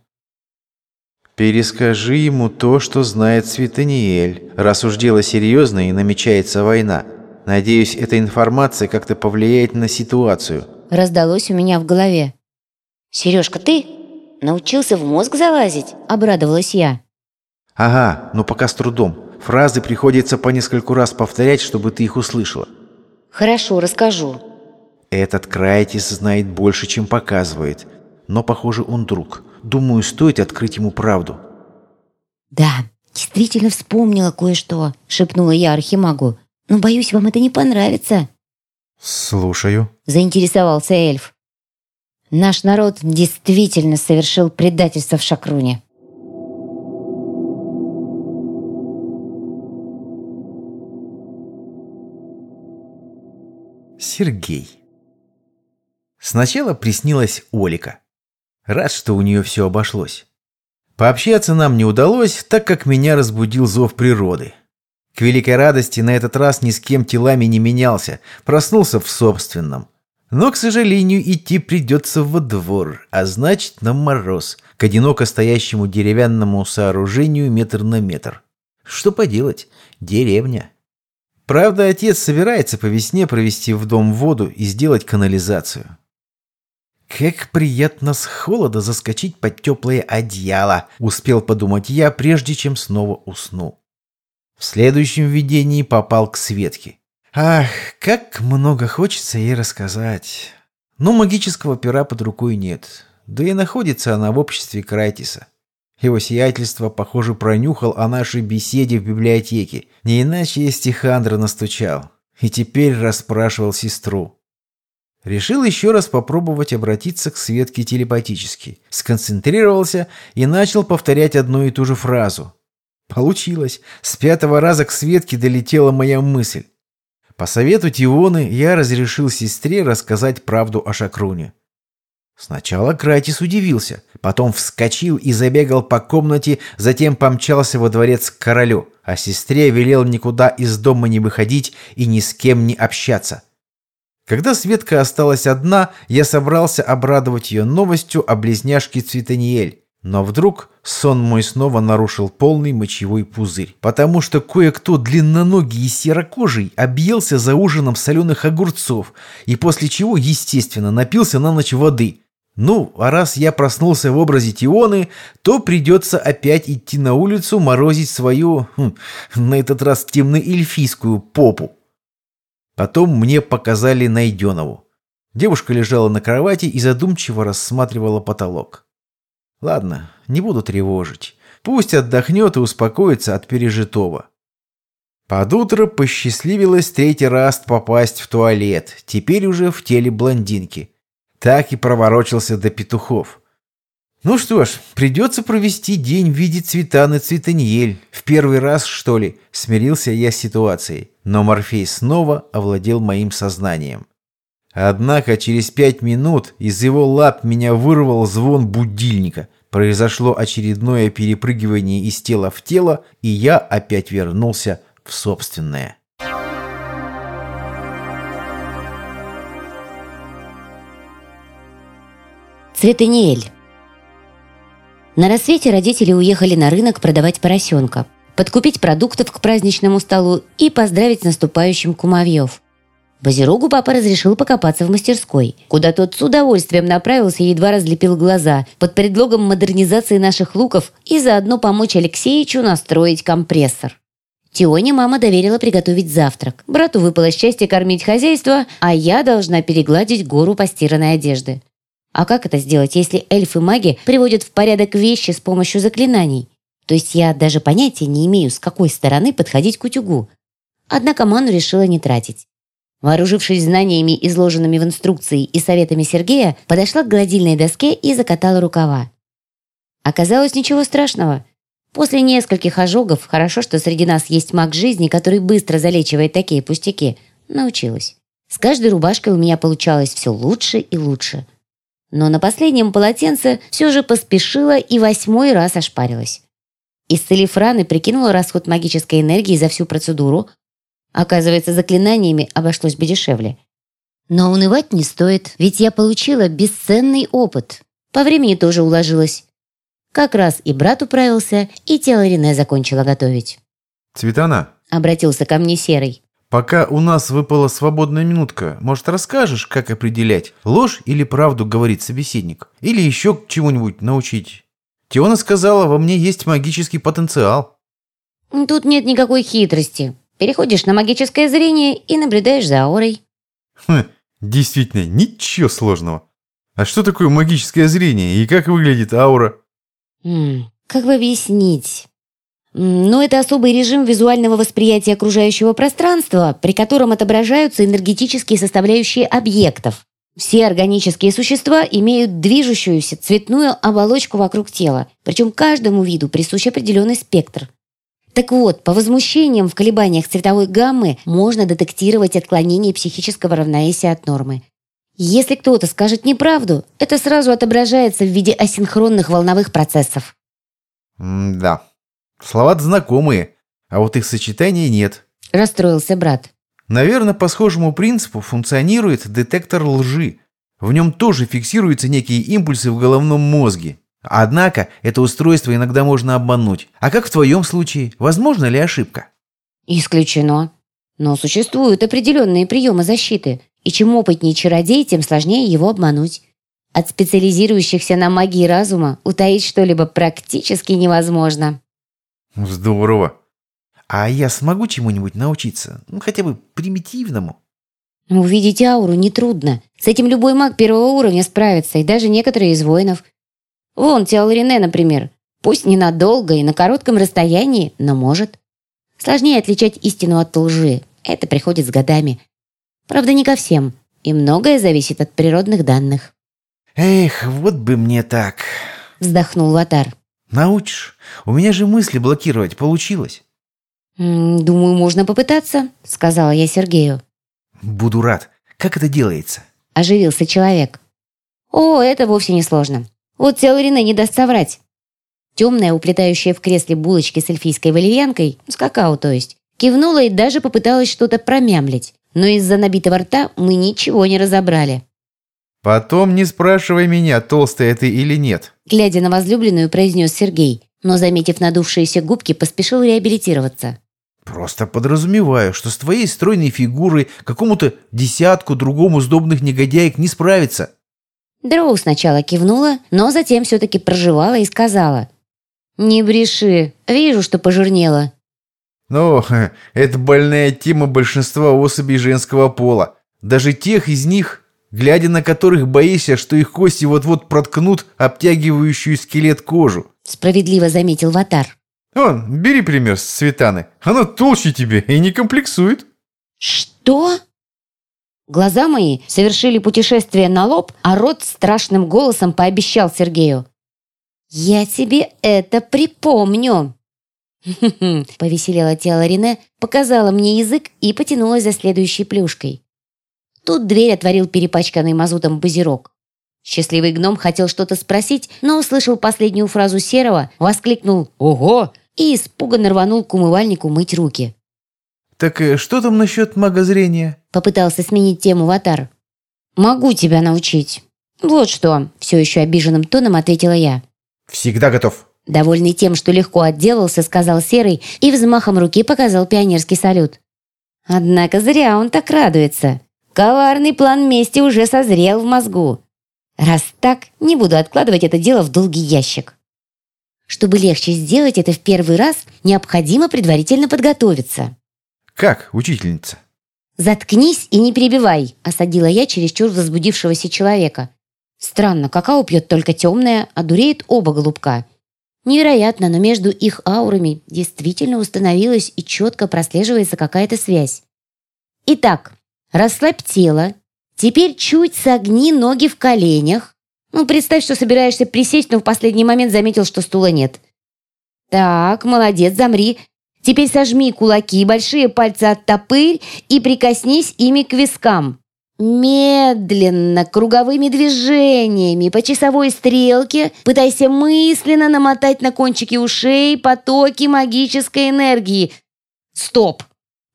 Перескажи ему то, что знает Светаниэль, раз уж дело серьезное и намечается война. Надеюсь, эта информация как-то повлияет на ситуацию. Раздалось у меня в голове. «Сережка, ты научился в мозг залазить?» – обрадовалась я. Ага, но пока с трудом. Фразы приходится по нескольку раз повторять, чтобы ты их услышала. «Хорошо, расскажу». Этот Крайтис знает больше, чем показывает. Но, похоже, он друг. Думаю, стоит открыть ему правду. «Да, действительно вспомнила кое-что», — шепнула я Архимагу. «Но, боюсь, вам это не понравится». «Слушаю», — заинтересовался эльф. «Наш народ действительно совершил предательство в Шакруне». Сергей. Сначала приснилась Олика. Рад, что у нее все обошлось. Пообщаться нам не удалось, так как меня разбудил зов природы. К великой радости на этот раз ни с кем телами не менялся, проснулся в собственном. Но, к сожалению, идти придется во двор, а значит на мороз, к одиноко стоящему деревянному сооружению метр на метр. Что поделать, деревня. Правда, отец собирается по весне провести в дом воду и сделать канализацию. «Как приятно с холода заскочить под теплое одеяло», — успел подумать я, прежде чем снова уснул. В следующем видении попал к Светке. Ах, как много хочется ей рассказать. Но магического пера под рукой нет. Да и находится она в обществе Крайтиса. Его сиятельство, похоже, пронюхал о нашей беседе в библиотеке. Не иначе Стихандра настучал. И теперь расспрашивал сестру. Решил еще раз попробовать обратиться к Светке телепатически. Сконцентрировался и начал повторять одну и ту же фразу. Получилось. С пятого раза к Светке долетела моя мысль. По совету Тионы я разрешил сестре рассказать правду о Шакруне. Сначала Кратис удивился, потом вскочил и забегал по комнате, затем помчался во дворец к королю, а сестре велел никуда из дома не выходить и ни с кем не общаться. Когда Светка осталась одна, я собрался обрадовать ее новостью о близняшке Цветаниэль. Но вдруг сон мой снова нарушил полный мочевой пузырь, потому что кое-кто длинноногий и серокожий объелся за ужином соленых огурцов, и после чего, естественно, напился на ночь воды. Ну, а раз я проснулся в образе Тионы, то придется опять идти на улицу морозить свою, хм, на этот раз темно-эльфийскую попу. Потом мне показали Найденову. Девушка лежала на кровати и задумчиво рассматривала потолок. Ладно, не буду тревожить. Пусть отдохнет и успокоится от пережитого. Под утро посчастливилось третий раз попасть в туалет, теперь уже в теле блондинки. Так и проворочился до петухов. Ну что ж, придется провести день в виде Цветаны Цветаниель. В первый раз, что ли, смирился я с ситуацией. Но Морфей снова овладел моим сознанием. Однако через пять минут из его лап меня вырвал звон будильника. Произошло очередное перепрыгивание из тела в тело, и я опять вернулся в собственное. Цветаниэль. На рассвете родители уехали на рынок продавать поросенка, подкупить продуктов к праздничному столу и поздравить с наступающим кумовьев. Базирогу папа разрешил покопаться в мастерской, куда тот с удовольствием направился и едва разлепил глаза под предлогом модернизации наших луков и заодно помочь Алексеичу настроить компрессор. Тионе мама доверила приготовить завтрак. Брату выпало счастье кормить хозяйство, а я должна перегладить гору постиранной одежды. А как это сделать, если эльфы-маги приводят в порядок вещи с помощью заклинаний? То есть я даже понятия не имею, с какой стороны подходить к утюгу. Однако ману решила не тратить. Вооружившись знаниями, изложенными в инструкции и советами Сергея, подошла к гладильной доске и закатала рукава. Оказалось, ничего страшного. После нескольких ожогов, хорошо, что среди нас есть маг жизни, который быстро залечивает такие пустяки, научилась. С каждой рубашкой у меня получалось все лучше и лучше – но на последнем полотенце все же поспешила и восьмой раз ошпарилась. Исцелив раны, прикинула расход магической энергии за всю процедуру. Оказывается, заклинаниями обошлось бы дешевле. Но унывать не стоит, ведь я получила бесценный опыт. По времени тоже уложилась. Как раз и брат управился, и тело Рене закончила готовить. Цветана, Обратился ко мне Серый. Пока у нас выпала свободная минутка, может, расскажешь, как определять, ложь или правду говорит собеседник? Или еще к чему-нибудь научить? Теона сказала, во мне есть магический потенциал. Тут нет никакой хитрости. Переходишь на магическое зрение и наблюдаешь за аурой. Хм, действительно, ничего сложного. А что такое магическое зрение и как выглядит аура? М, как бы объяснить? М, Ну, это особый режим визуального восприятия окружающего пространства, при котором отображаются энергетические составляющие объектов. Все органические существа имеют движущуюся цветную оболочку вокруг тела, причем каждому виду присущ определенный спектр. Так вот, по возмущениям в колебаниях цветовой гаммы можно детектировать отклонение психического равновесия от нормы. Если кто-то скажет неправду, это сразу отображается в виде асинхронных волновых процессов. да. Слова знакомые, а вот их сочетания нет. Расстроился брат. Наверное, по схожему принципу функционирует детектор лжи. В нем тоже фиксируются некие импульсы в головном мозге. Однако это устройство иногда можно обмануть. А как в твоем случае? Возможно ли ошибка? Исключено. Но существуют определенные приемы защиты, и чем опытнее чародей, тем сложнее его обмануть. От специализирующихся на магии разума утаить что-либо практически невозможно. Здорово. А я смогу чему-нибудь научиться? Ну, хотя бы примитивному. Увидеть ауру нетрудно. С этим любой маг первого уровня справится, и даже некоторые из воинов. Вон, Теалрине, например. Пусть ненадолго и на коротком расстоянии, но может. Сложнее отличать истину от лжи. Это приходит с годами. Правда, не ко всем. И многое зависит от природных данных. Эх, вот бы мне так. Вздохнул Ватар. Научишь? У меня же мысли блокировать получилось. «М, «Думаю, можно попытаться», — сказала я Сергею. Буду рад. Как это делается? Оживился человек. «О, это вовсе не сложно. Вот Теалрине не даст соврать. Темная, уплетающая в кресле булочки с эльфийской валерьянкой, с какао то есть, кивнула и даже попыталась что-то промямлить. Но из-за набитого рта мы ничего не разобрали. Потом не спрашивай меня, толстая ты или нет. Глядя на возлюбленную, произнес Сергей, но, заметив надувшиеся губки, поспешил реабилитироваться. Просто подразумеваю, что с твоей стройной фигурой какому-то десятку другому сдобных негодяек не справиться. Дроу сначала кивнула, но затем все-таки проживала и сказала. «Не бреши, вижу, что пожирнела». Но это больная тема большинства особей женского пола. Даже тех из них, глядя на которых боишься, что их кости вот-вот проткнут обтягивающую скелет кожу. Справедливо заметил Ватар. Вон, бери пример с Светаны. Она толще тебе и не комплексует. «Что?» Глаза мои совершили путешествие на лоб, а рот страшным голосом пообещал Сергею. «Я тебе это припомню!» «Хм-хм-хм», повеселела тело Рене, показала мне язык и потянулась за следующей плюшкой. Тут дверь отворил перепачканный мазутом базирок. Счастливый гном хотел что-то спросить, но услышал последнюю фразу Серого, воскликнул «Ого!» и испуганно рванул к умывальнику мыть руки. Так э, что там насчет магозрения? Попытался сменить тему Ватар. «Могу тебя научить». «Вот что», — все еще обиженным тоном ответила я. Всегда готов. Довольный тем, что легко отделался, сказал Серый и взмахом руки показал пионерский салют. Однако зря он так радуется. Коварный план мести уже созрел в мозгу. Раз так, не буду откладывать это дело в долгий ящик. Чтобы легче сделать это в первый раз, необходимо предварительно подготовиться. Как, учительница? «Заткнись и не перебивай», – осадила я чересчур возбудившегося человека. Странно, какао пьет только темное, а дуреет оба голубка. Невероятно, но между их аурами действительно установилась и четко прослеживается какая-то связь. Итак, расслабь тело. Теперь чуть согни ноги в коленях. Ну, представь, что собираешься присесть, но в последний момент заметил, что стула нет. Так, молодец, замри. Теперь сожми кулаки, большие пальцы оттопырь и прикоснись ими к вискам. Медленно, круговыми движениями, по часовой стрелке пытайся мысленно намотать на кончики ушей потоки магической энергии. Стоп!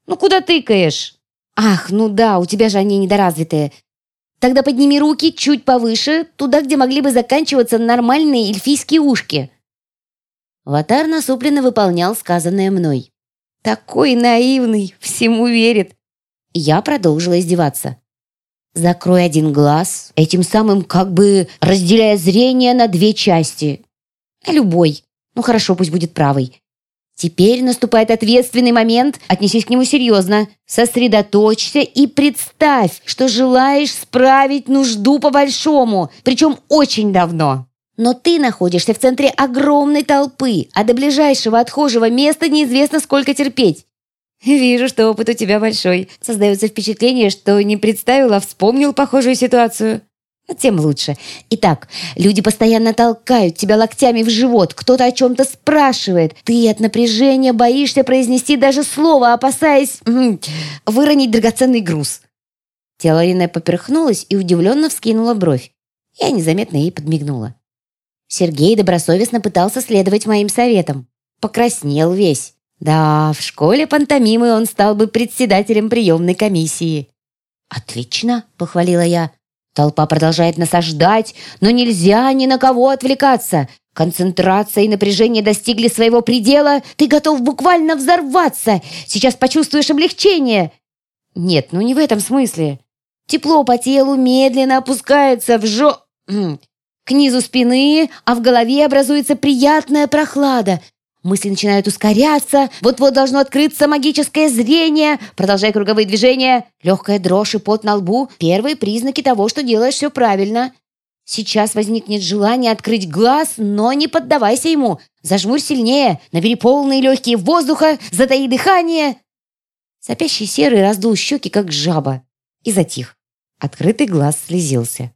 Ну куда тыкаешь? Ах, ну да, у тебя же они недоразвитые. Тогда подними руки чуть повыше, туда, где могли бы заканчиваться нормальные эльфийские ушки. Аватар насупленно выполнял сказанное мной. «Такой наивный, всему верит!» Я продолжила издеваться. «Закрой один глаз, этим самым как бы разделяя зрение на две части. Любой. Ну хорошо, пусть будет правый. Теперь наступает ответственный момент, отнесись к нему серьезно. Сосредоточься и представь, что желаешь справить нужду по-большому, причем очень давно. Но ты находишься в центре огромной толпы, а до ближайшего отхожего места неизвестно сколько терпеть. Вижу, что опыт у тебя большой. Создается впечатление, что не представил, а вспомнил похожую ситуацию. А тем лучше. Итак, люди постоянно толкают тебя локтями в живот, кто-то о чем-то спрашивает. Ты от напряжения боишься произнести даже слово, опасаясь выронить драгоценный груз. Тело Рене поперхнулось и удивленно вскинула бровь. Я незаметно ей подмигнула. Сергей добросовестно пытался следовать моим советам. Покраснел весь. Да, в школе пантомимы он стал бы председателем приемной комиссии. «Отлично», — похвалила я. Толпа продолжает насаждать, но нельзя ни на кого отвлекаться. Концентрация и напряжение достигли своего предела. Ты готов буквально взорваться. Сейчас почувствуешь облегчение. Нет, ну не в этом смысле. Тепло по телу медленно опускается в жо... к низу спины, а в голове образуется приятная прохлада. Мысли начинают ускоряться, вот-вот должно открыться магическое зрение. Продолжай круговые движения. Легкая дрожь и пот на лбу – первые признаки того, что делаешь все правильно. Сейчас возникнет желание открыть глаз, но не поддавайся ему. Зажмурь сильнее, набери полные легкие воздуха, затаи дыхание. Сопящий серый раздул щеки, как жаба, и затих. Открытый глаз слезился.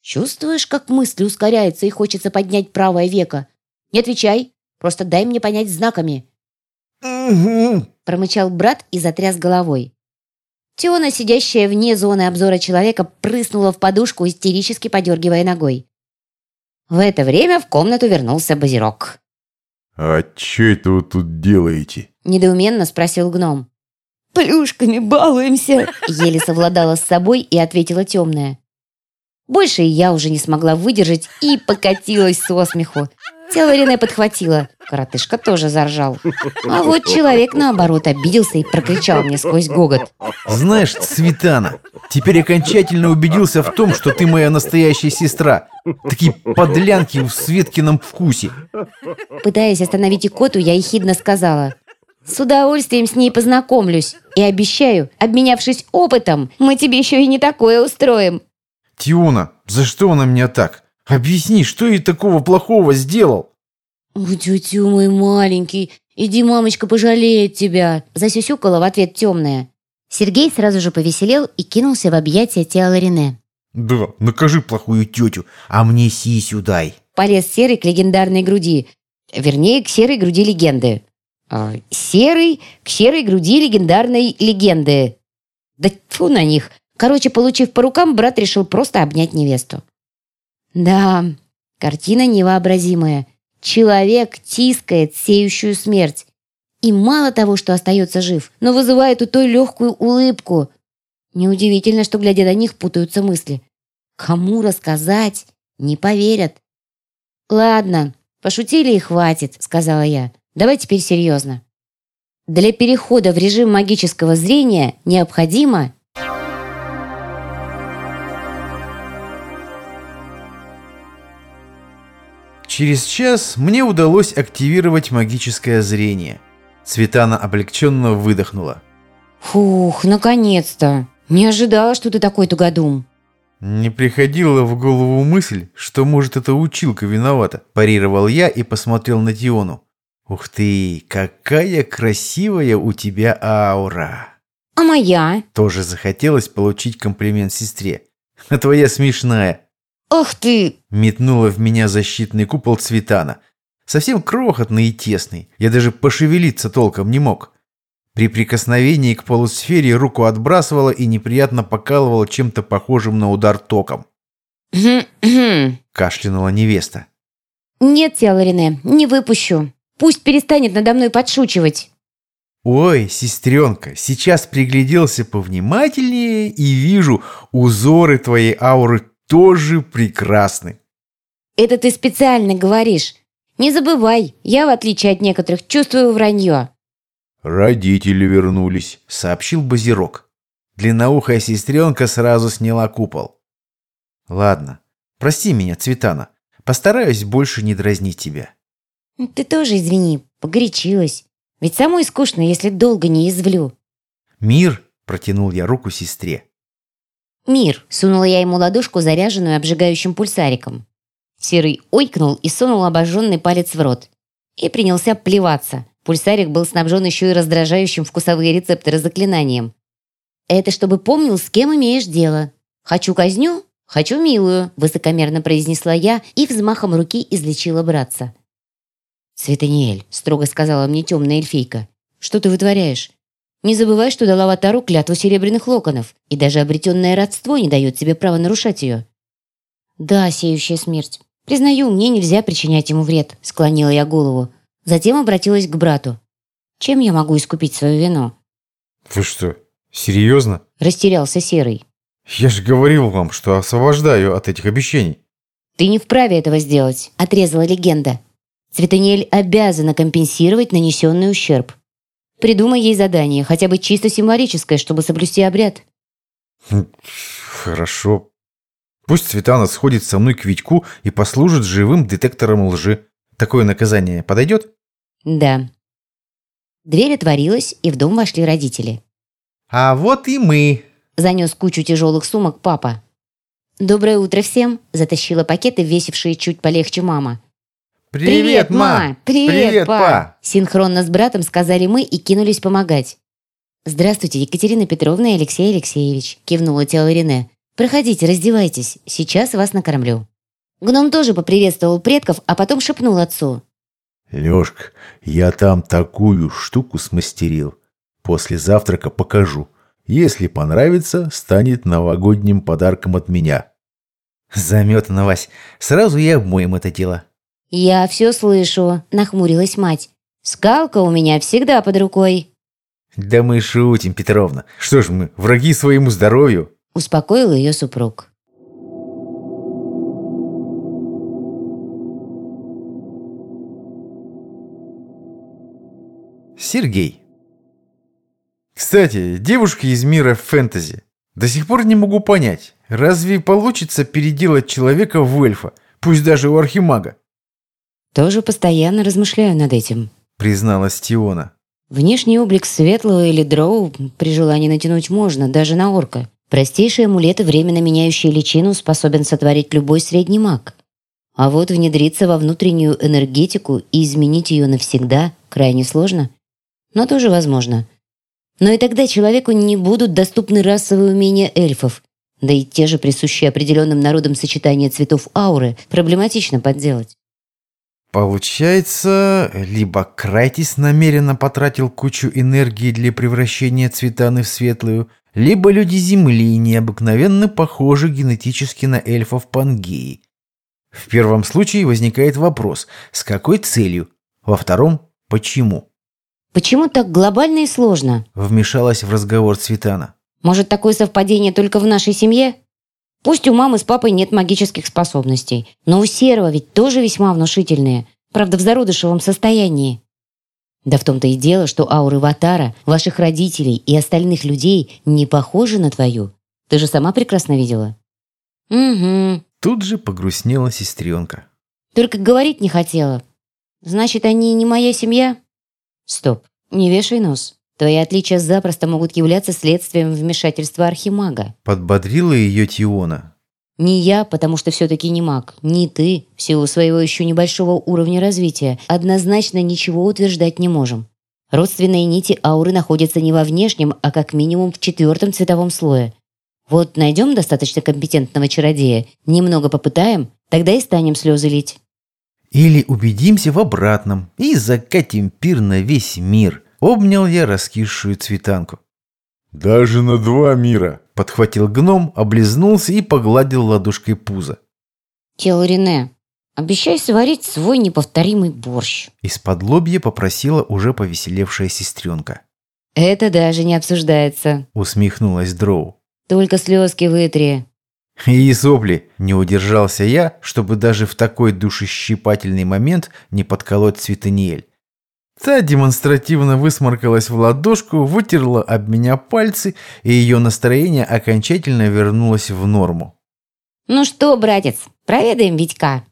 Чувствуешь, как мысли ускоряются и хочется поднять правое веко? Не отвечай, Просто дай мне понять знаками». «Угу», — промычал брат и затряс головой. Теона, сидящая вне зоны обзора человека, прыснула в подушку, истерически подергивая ногой. В это время в комнату вернулся Базирок. «А что это вы тут делаете?» – недоуменно спросил гном. «Плюшками балуемся!» – еле совладала с собой и ответила темная. Больше я уже не смогла выдержать и покатилась со смеху. Тело Рене подхватило. Коротышка тоже заржал. А вот человек, наоборот, обиделся и прокричал мне сквозь гогот. «Знаешь, Светана, теперь окончательно убедился в том, что ты моя настоящая сестра. Такие подлянки в Светкином вкусе». Пытаясь остановить икоту, я ехидно сказала. «С удовольствием с ней познакомлюсь. И обещаю, обменявшись опытом, мы тебе еще и не такое устроим». «Тиона, за что она меня так? Объясни, что я такого плохого сделал?» «Тю-тю, мой маленький, иди, мамочка пожалеет тебя!» Засюсюкала в ответ темная. Сергей сразу же повеселел и кинулся в объятия тела Рене. «Да, накажи плохую тетю, а мне сисю дай!» Полез серый к легендарной груди. Вернее, к серой груди легенды. А, серый к серой груди легендарной легенды. Да тьфу на них! Короче, получив по рукам, брат решил просто обнять невесту. Да, картина невообразимая. Человек тискает сеющую смерть. И мало того, что остается жив, но вызывает у той легкую улыбку. Неудивительно, что, глядя на них, путаются мысли. Кому рассказать, не поверят. «Ладно, пошутили и хватит», — сказала я. «Давай теперь серьезно. Для перехода в режим магического зрения необходимо Через час мне удалось активировать магическое зрение. Светана облегченно выдохнула. «Фух, наконец-то! Не ожидала, что ты такой тугодум!» «Не приходила в голову мысль, что, может, эта училка виновата», парировал я и посмотрел на Тиону. «Ух ты, какая красивая у тебя аура!» «А моя?» Тоже захотелось получить комплимент сестре. «А твоя смешная!» «Ах ты!» – метнула в меня защитный купол Цветана. Совсем крохотный и тесный. Я даже пошевелиться толком не мог. При прикосновении к полусфере руку отбрасывала и неприятно покалывала чем-то похожим на удар током. кашлянула невеста. «Нет, Телорине, не выпущу. Пусть перестанет надо мной подшучивать». «Ой, сестренка, сейчас пригляделся повнимательнее и вижу, узоры твоей ауры тоже прекрасны. Это ты специально говоришь. Не забывай, я, в отличие от некоторых, чувствую вранье. Родители вернулись. Сообщил Базирок. Длинноухая сестренка сразу сняла купол. Ладно, прости меня, Цветана. Постараюсь больше не дразнить тебя. Ты тоже извини, погорячилась. Ведь самой скучно, если долго не извлю. Мир, протянул я руку сестре. Мир, сунула я ему ладошку, заряженную обжигающим пульсариком. Серый ойкнул и сунул обожженный палец в рот. И принялся плеваться. Пульсарик был снабжен еще и раздражающим вкусовые рецепторы заклинанием. «Это чтобы помнил, с кем имеешь дело. Хочу казню, хочу милую», высокомерно произнесла я и взмахом руки излечила братца. «Светаниэль», — строго сказала мне темная эльфийка, — «что ты вытворяешь? Не забывай, что дала Ватару клятву серебряных локонов, и даже обретенное родство не дает тебе права нарушать ее». «Да, сеющая смерть. Признаю, мне нельзя причинять ему вред», — склонила я голову. Затем обратилась к брату. «Чем я могу искупить свою вину?» Вы что, серьезно? Растерялся Серый. Я же говорил вам, что освобождаю от этих обещаний. «Ты не вправе этого сделать», — отрезала легенда. Цветаниэль обязана компенсировать нанесенный ущерб. Придумай ей задание, хотя бы чисто символическое, чтобы соблюсти обряд. Хорошо. Пусть Цветана сходит со мной к Витьку и послужит живым детектором лжи. Такое наказание подойдет? Да. Дверь отворилась, и в дом вошли родители. А вот и мы. Занес кучу тяжелых сумок папа. «Доброе утро всем!» – затащила пакеты, весившие чуть полегче мама. Привет, ма! Привет, па!» Синхронно с братом сказали мы и кинулись помогать. «Здравствуйте, Екатерина Петровна и Алексей Алексеевич», – кивнула тело Рене. «Проходите, раздевайтесь, сейчас вас накормлю». Гном тоже поприветствовал предков, а потом шепнул отцу. Лёшка, я там такую штуку смастерил. После завтрака покажу. Если понравится, станет новогодним подарком от меня. Заметано, Вась. Сразу и обмоем это дело. «Я все слышу», – нахмурилась мать. «Скалка у меня всегда под рукой». Да мы шутим, Петровна. Что ж мы, враги своему здоровью? Успокоил ее супруг. Сергей. Кстати, девушка из мира фэнтези. До сих пор не могу понять, разве получится переделать человека в эльфа, пусть даже у архимага? Тоже постоянно размышляю над этим. Призналась Тиона. Внешний облик светлого или дроу при желании натянуть можно, даже на орка. Простейший амулет и временно меняющий личину способен сотворить любой средний маг. А вот внедриться во внутреннюю энергетику и изменить ее навсегда крайне сложно. Но тоже возможно. Но и тогда человеку не будут доступны расовые умения эльфов. Да и те же присущие определенным народам сочетания цветов ауры проблематично подделать. Получается, либо Крайтис намеренно потратил кучу энергии для превращения Цветаны в светлую, либо люди Земли необыкновенно похожи генетически на эльфов Пангеи. В первом случае возникает вопрос, с какой целью? Во втором – почему? «Почему так глобально и сложно?» Вмешалась в разговор Цветана. «Может, такое совпадение только в нашей семье?» Пусть у мамы с папой нет магических способностей, но у Серого ведь тоже весьма внушительные, правда, в зародышевом состоянии. Да в том-то и дело, что ауры Ватара, ваших родителей и остальных людей не похожи на твою. Ты же сама прекрасно видела. Угу. Тут же погрустнела сестренка. Только говорить не хотела. Значит, они не моя семья? Стоп, не вешай нос. Твои отличия запросто могут являться следствием вмешательства архимага. Подбодрила ее Тиона. Не я, потому что все-таки не маг, не ты, в силу своего еще небольшого уровня развития, однозначно ничего утверждать не можем. Родственные нити ауры находятся не во внешнем, а как минимум в четвертом цветовом слое. Вот найдем достаточно компетентного чародея, немного попытаем, тогда и станем слезы лить. Или убедимся в обратном и закатим пир на весь мир. Обнял я раскисшую цветанку. Даже на два мира. Подхватил гном, облизнулся и погладил ладошкой пузо. Тело Рене, обещай сварить свой неповторимый борщ. Из-под лобья попросила уже повеселевшая сестренка. Это даже не обсуждается. Усмехнулась Дроу. Только слезки вытри. И сопли, не удержался я, чтобы даже в такой душещипательный момент не подколоть Цветаниэль. Та демонстративно высморкалась в ладошку, вытерла об меня пальцы, и ее настроение окончательно вернулось в норму. «Ну что, братец, проведаем Витька?»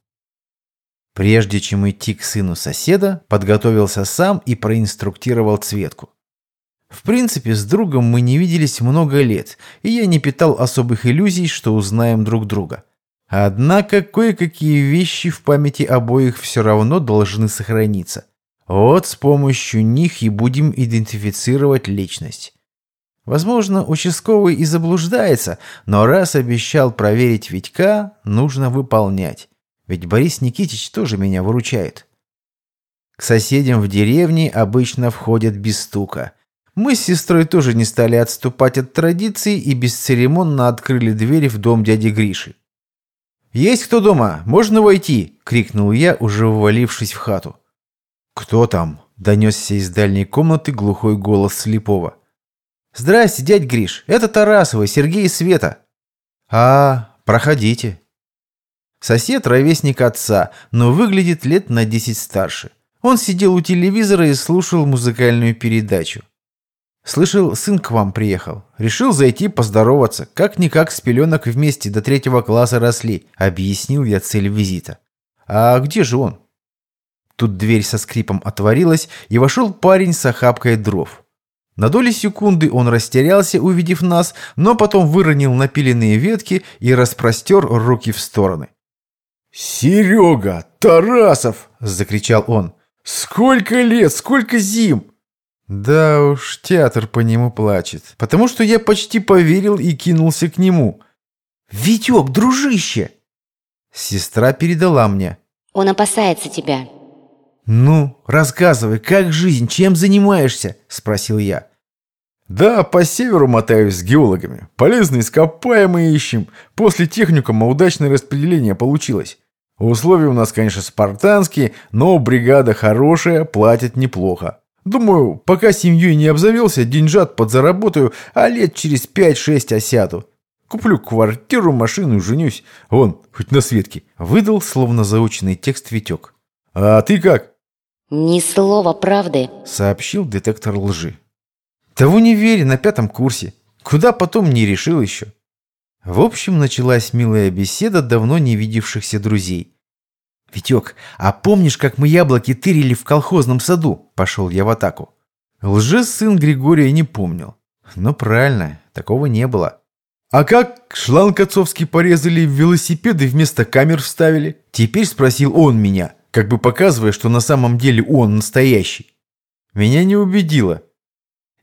Прежде чем идти к сыну соседа, подготовился сам и проинструктировал Цветку. В принципе, с другом мы не виделись много лет, и я не питал особых иллюзий, что узнаем друг друга. Однако кое-какие вещи в памяти обоих все равно должны сохраниться. Вот с помощью них и будем идентифицировать личность. Возможно, участковый и заблуждается, но раз обещал проверить Витька, нужно выполнять. Ведь Борис Никитич тоже меня выручает. К соседям в деревне обычно входят без стука. Мы с сестрой тоже не стали отступать от традиции и бесцеремонно открыли двери в дом дяди Гриши. «Есть кто дома? Можно войти?» — крикнул я, уже ввалившись в хату. «Кто там?» — донесся из дальней комнаты глухой голос слепого. «Здрасте, дядь Гриш, это Тарасова, Сергей и Света». «А, проходите». Сосед – ровесник отца, но выглядит лет на десять старше. Он сидел у телевизора и слушал музыкальную передачу. Слышал, сын к вам приехал. Решил зайти поздороваться. Как-никак с пеленок вместе до третьего класса росли. Объяснил я цель визита. А где же он? Тут дверь со скрипом отворилась, и вошел парень с охапкой дров. На доли секунды он растерялся, увидев нас, но потом выронил напиленные ветки и распростер руки в стороны. «Серега! Тарасов!» – закричал он. «Сколько лет! Сколько зим!» Да уж, театр по нему плачет. Потому что я почти поверил и кинулся к нему. «Витек, дружище!» Сестра передала мне. «Он опасается тебя», «Ну, рассказывай, как жизнь, чем занимаешься?» – спросил я. «Да, по северу мотаюсь с геологами. Полезные ископаемые ищем. После техникума удачное распределение получилось. Условия у нас, конечно, спартанские, но бригада хорошая, платят неплохо. Думаю, пока семьей не обзавелся, деньжат подзаработаю, а лет через 5-6 осяду. Куплю квартиру, машину и женюсь. Вон, хоть на Светке». Выдал, словно заученный текст Витек. «А ты как?» «Ни слова правды», — сообщил детектор лжи. «Того не верь, на пятом курсе. Куда потом не решил еще». В общем, началась милая беседа давно не видевшихся друзей. «Витек, а помнишь, как мы яблоки тырили в колхозном саду?» Пошел я в атаку. Лжи сын Григория не помнил. Но правильно, такого не было. «А как шланг отцовский порезали, велосипеды вместо камер вставили?» Теперь спросил он меня как бы показывая, что на самом деле он настоящий. Меня не убедило.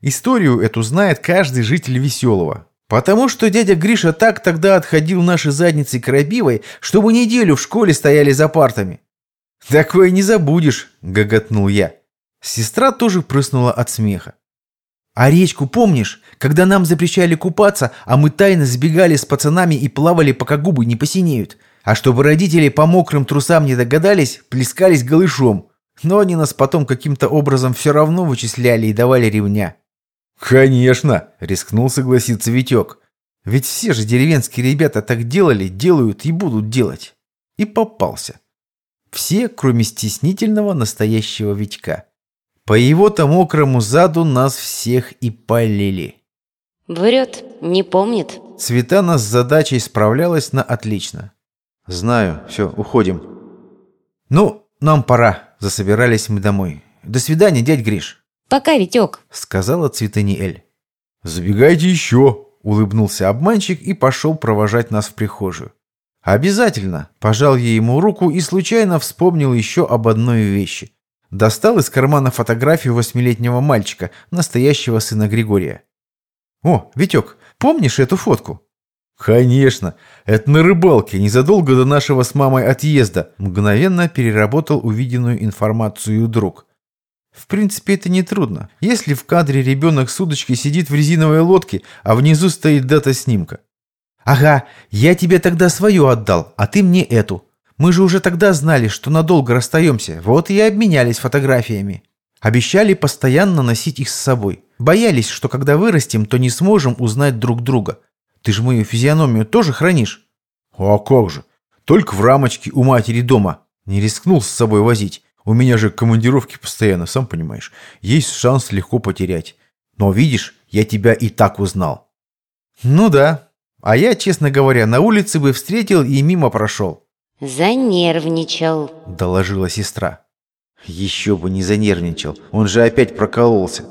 Историю эту знает каждый житель Веселого. Потому что дядя Гриша так тогда отходил наши задницы крабивой, чтобы неделю в школе стояли за партами. «Такое не забудешь», — гоготнул я. Сестра тоже прыснула от смеха. «А речку помнишь, когда нам запрещали купаться, а мы тайно сбегали с пацанами и плавали, пока губы не посинеют? А чтобы родители по мокрым трусам не догадались, плескались голышом. Но они нас потом каким-то образом все равно вычисляли и давали ревня. «Конечно!» — рискнул согласиться Витек. «Ведь все же деревенские ребята так делали, делают и будут делать». И попался. Все, кроме стеснительного настоящего Витька. По его-то мокрому заду нас всех и полили. «Врет, не помнит». Цветана с задачей справлялась на отлично. «Знаю. Все, уходим». «Ну, нам пора». Засобирались мы домой. «До свидания, дядь Гриш». «Пока, Витек», — сказала Цветаниэль. «Забегайте еще», — улыбнулся обманщик и пошел провожать нас в прихожую. «Обязательно!» – пожал я ему руку и случайно вспомнил еще об одной вещи. Достал из кармана фотографию восьмилетнего мальчика, настоящего сына Григория. «О, Витек, помнишь эту фотку?» «Конечно! Это на рыбалке, незадолго до нашего с мамой отъезда!» Мгновенно переработал увиденную информацию друг. В принципе, это нетрудно. Если в кадре ребенок с удочкой сидит в резиновой лодке, а внизу стоит дата снимка. «Ага, я тебе тогда свою отдал, а ты мне эту. Мы же уже тогда знали, что надолго расстаемся, вот и обменялись фотографиями. Обещали постоянно носить их с собой. Боялись, что когда вырастем, то не сможем узнать друг друга. Ты же мою физиономию тоже хранишь?» А как же? Только в рамочке у матери дома. Не рискнул с собой возить. У меня же командировки постоянно, сам понимаешь. Есть шанс легко потерять. Но видишь, я тебя и так узнал. Ну да. А я, честно говоря, на улице бы встретил и мимо прошел. Занервничал. Доложила сестра. Еще бы не занервничал. Он же опять прокололся.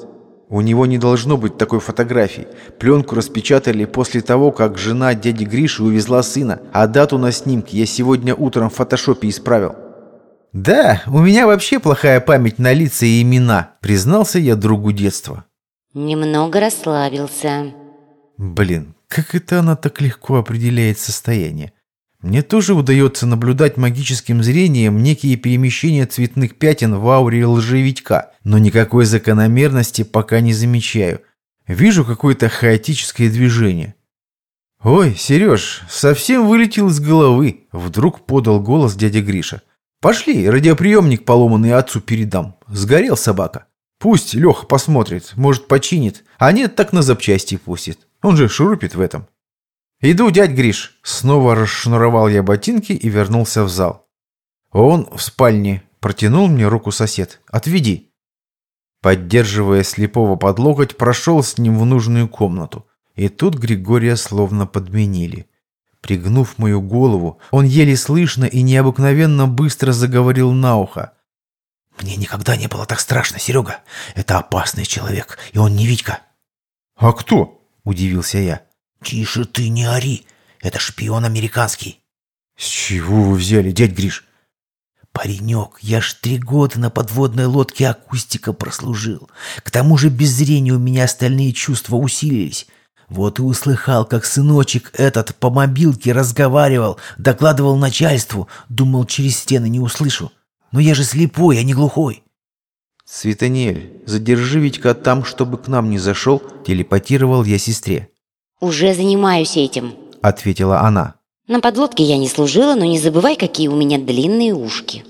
У него не должно быть такой фотографии. Пленку распечатали после того, как жена дяди Гриши увезла сына, а дату на снимке я сегодня утром в фотошопе исправил. «Да, у меня вообще плохая память на лица и имена», признался я другу детства. Немного расслабился. Блин, как это она так легко определяет состояние? Мне тоже удается наблюдать магическим зрением некие перемещения цветных пятен в ауре лжевичка, но никакой закономерности пока не замечаю. Вижу какое-то хаотическое движение. «Ой, Сереж, совсем вылетел из головы!» Вдруг подал голос дядя Гриша. «Пошли, радиоприемник поломанный отцу передам. Сгорел собака. Пусть Леха посмотрит, может починит, а нет, так на запчасти пустит. Он же шурупит в этом». «Иду, дядь Гриш!» Снова расшнуровал я ботинки и вернулся в зал. Он в спальне. Протянул мне руку сосед. «Отведи!» Поддерживая слепого под локоть, прошел с ним в нужную комнату. И тут Григория словно подменили. Пригнув мою голову, он еле слышно и необыкновенно быстро заговорил на ухо. «Мне никогда не было так страшно, Серега. Это опасный человек, и он не Витька». «А кто?» – удивился я. «Тише ты, не ори. Это шпион американский». «С чего вы взяли, дядь Гриш?» «Паренек, я ж три года на подводной лодке акустика прослужил. К тому же без зрения у меня остальные чувства усилились. Вот и услыхал, как сыночек этот по мобилке разговаривал, докладывал начальству. Думал, через стены не услышу. Но я же слепой, а не глухой». «Светаниэль, задержи Витька там, чтобы к нам не зашел», – телепатировал я сестре. «Уже занимаюсь этим», — ответила она. «На подлодке я не служила, но не забывай, какие у меня длинные ушки».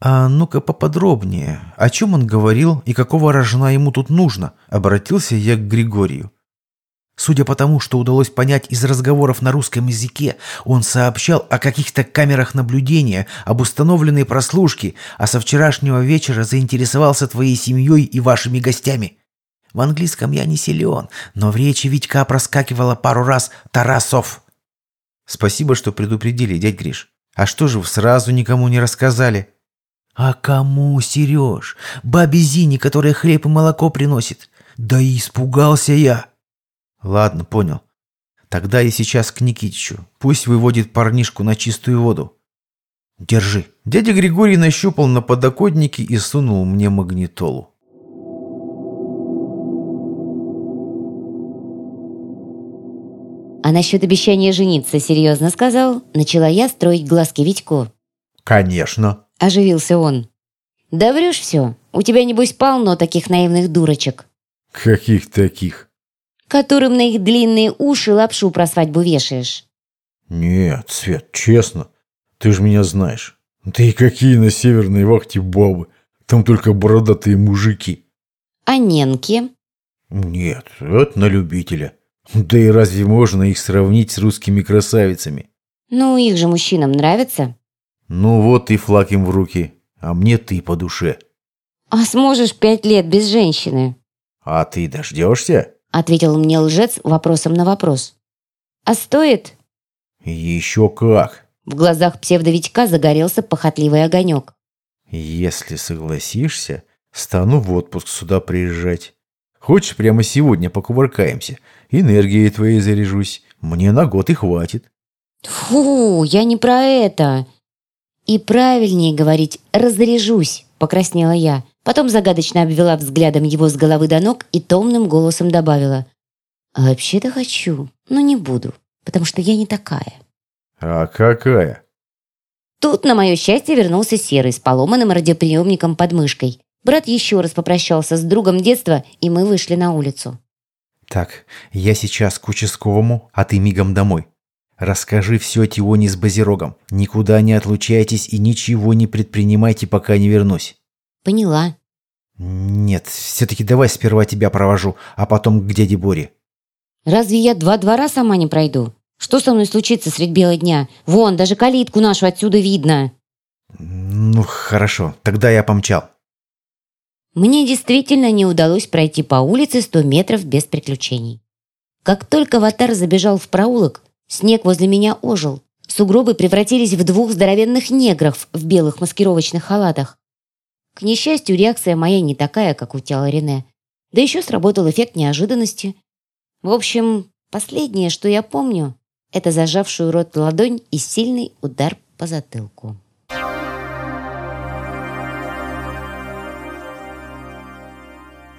«А ну-ка поподробнее. О чем он говорил и какого рожна ему тут нужно?» — обратился я к Григорию. Судя по тому, что удалось понять из разговоров на русском языке, он сообщал о каких-то камерах наблюдения, об установленной прослушке, а со вчерашнего вечера заинтересовался твоей семьей и вашими гостями. В английском я не силен, но в речи Витька проскакивало пару раз «Тарасов». Спасибо, что предупредили, дядь Гриш. А что же вы сразу никому не рассказали? А кому, Сереж? Бабе Зине, которая хлеб и молоко приносит. Да и испугался я. Ладно, понял. Тогда я сейчас к Никитичу. Пусть выводит парнишку на чистую воду. Держи. Дядя Григорий нащупал на подоконнике и сунул мне магнитолу. А насчет обещания жениться серьезно сказал? Начала я строить глазки Витько. Конечно. Оживился он. Да врешь все. У тебя, небось, полно таких наивных дурочек. Каких таких? Которым на их длинные уши лапшу про свадьбу вешаешь. Нет, Свет, честно. Ты же меня знаешь. Да и какие на северной вахте бабы. Там только бородатые мужики. А ненки? Нет, это на любителя. Да и разве можно их сравнить с русскими красавицами? Ну, их же мужчинам нравится. Ну вот и флаг им в руки, а мне ты по душе. А сможешь пять лет без женщины? А ты дождешься? Ответил мне лжец вопросом на вопрос. А стоит? Еще как. В глазах псевдовитька загорелся похотливый огонек. Если согласишься, стану в отпуск сюда приезжать. Хочешь, прямо сегодня покувыркаемся? Энергией твоей заряжусь. Мне на год и хватит. Фу, я не про это. И правильнее говорить «разряжусь», покраснела я. Потом загадочно обвела взглядом его с головы до ног и томным голосом добавила. «А вообще-то хочу, но не буду, потому что я не такая». «А какая?» Тут, на мое счастье, вернулся Серый с поломанным радиоприемником под мышкой. Брат еще раз попрощался с другом детства, и мы вышли на улицу. Так, я сейчас к участковому, а ты мигом домой. Расскажи все Тионе с Базирогом. Никуда не отлучайтесь и ничего не предпринимайте, пока не вернусь. Поняла. Нет, все-таки давай сперва тебя провожу, а потом к дяде Боре. Разве я два двора сама не пройду? Что со мной случится средь бела дня? Вон, даже калитку нашу отсюда видно. Ну, хорошо, тогда я помчал. Мне действительно не удалось пройти по улице сто метров без приключений. Как только Ватар забежал в проулок, снег возле меня ожил. Сугробы превратились в двух здоровенных негров в белых маскировочных халатах. К несчастью, реакция моя не такая, как у тела Рене. Да еще сработал эффект неожиданности. В общем, последнее, что я помню, это зажавшую рот ладонь и сильный удар по затылку.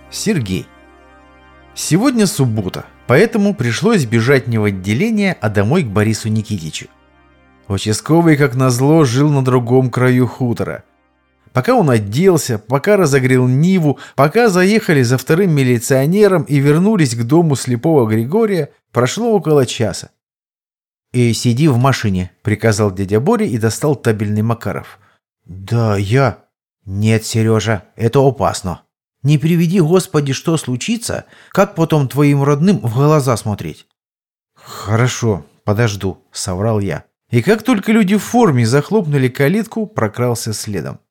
Сергей. Сегодня суббота, поэтому пришлось бежать не в отделение, а домой к Борису Никитичу. Участковый, как назло, жил на другом краю хутора. Пока он оделся, пока разогрел Ниву, пока заехали за вторым милиционером и вернулись к дому слепого Григория, прошло около часа. «И сиди в машине», — приказал дядя Боря и достал табельный Макаров. «Да, я...» «Нет, Сережа, это опасно. Не приведи, Господи, что случится, как потом твоим родным в глаза смотреть?» «Хорошо, подожду», — соврал я. И как только люди в форме захлопнули калитку, прокрался следом.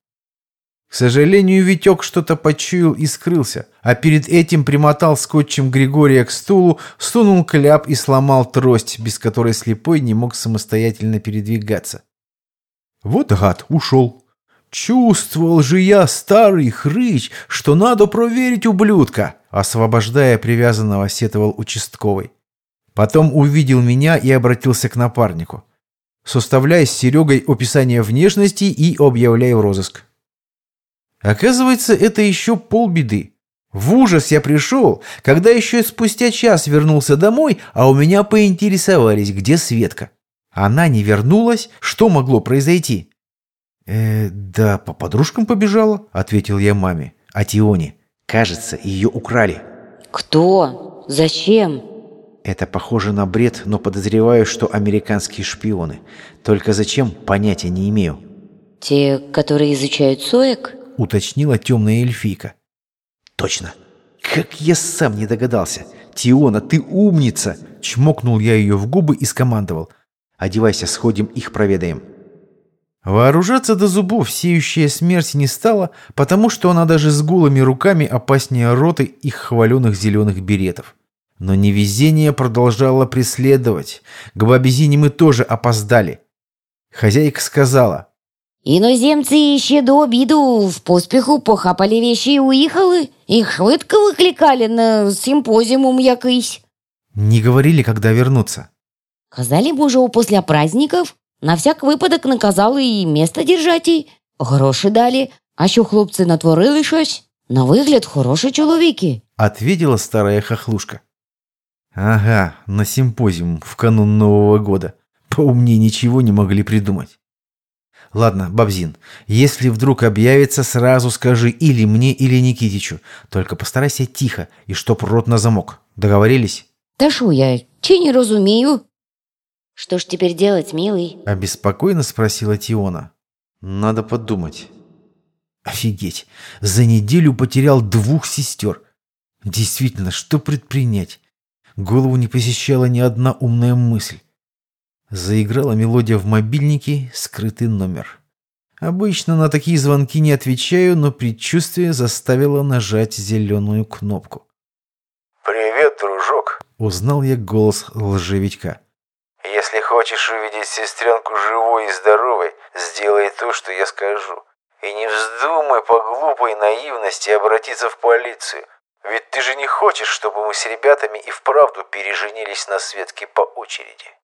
К сожалению, Витек что-то почуял и скрылся, а перед этим примотал скотчем Григория к стулу, сунул кляп и сломал трость, без которой слепой не мог самостоятельно передвигаться. Вот гад, ушел. Чувствовал же я, старый хрыч, что надо проверить ублюдка, освобождая привязанного сетовал участковый. Потом увидел меня и обратился к напарнику. Составляя с Серегой описание внешности и объявляя в розыск. Оказывается, это еще полбеды. В ужас я пришел, когда еще спустя час вернулся домой, а у меня поинтересовались, где Светка. Она не вернулась, что могло произойти? «Э, да, по подружкам побежала», — ответил я маме. «А Тионе, кажется, ее украли». «Кто? Зачем?» Это похоже на бред, но подозреваю, что американские шпионы. Только зачем, понятия не имею. «Те, которые изучают соек?» — уточнила темная эльфийка. «Точно! Как я сам не догадался! Тиона, ты умница!» Чмокнул я ее в губы и скомандовал. «Одевайся, сходим, их проведаем». Вооружаться до зубов сеющая смерть не стала, потому что она даже с голыми руками опаснее роты их хваленых зеленых беретов. Но невезение продолжало преследовать. К бабезине мы тоже опоздали. Хозяйка сказала. Іноземці ще до обіду в поспіху похапали вещи і уїхали. Їх швидко викликали на симпозіум якийсь. Не говорили, когда вернуться. Казали, боже, после праздников на всяк випадок наказали і місто держати, гроші дали, а що хлопці натворили щось, на вигляд хороші чоловіки. Ответила старая хохлушка. Ага, на симпозиум в канун Нового года. Поумнее ничего не могли придумать. Ладно, Бабзин, если вдруг объявится, сразу скажи или мне, или Никитичу. Только постарайся тихо и чтоб рот на замок. Договорились? Та шо я, чи не разумею? Что ж теперь делать, милый? Обеспокоенно спросила Тиона. Надо подумать. Офигеть, за неделю потерял двух сестер. Действительно, что предпринять? Голову не посещала ни одна умная мысль. Заиграла мелодия в мобильнике, скрытый номер. Обычно на такие звонки не отвечаю, но предчувствие заставило нажать зеленую кнопку. «Привет, дружок!» — узнал я голос лжевичка. «Если хочешь увидеть сестренку живой и здоровой, сделай то, что я скажу. И не вздумай по глупой наивности обратиться в полицию. Ведь ты же не хочешь, чтобы мы с ребятами и вправду переженились на Светке по очереди».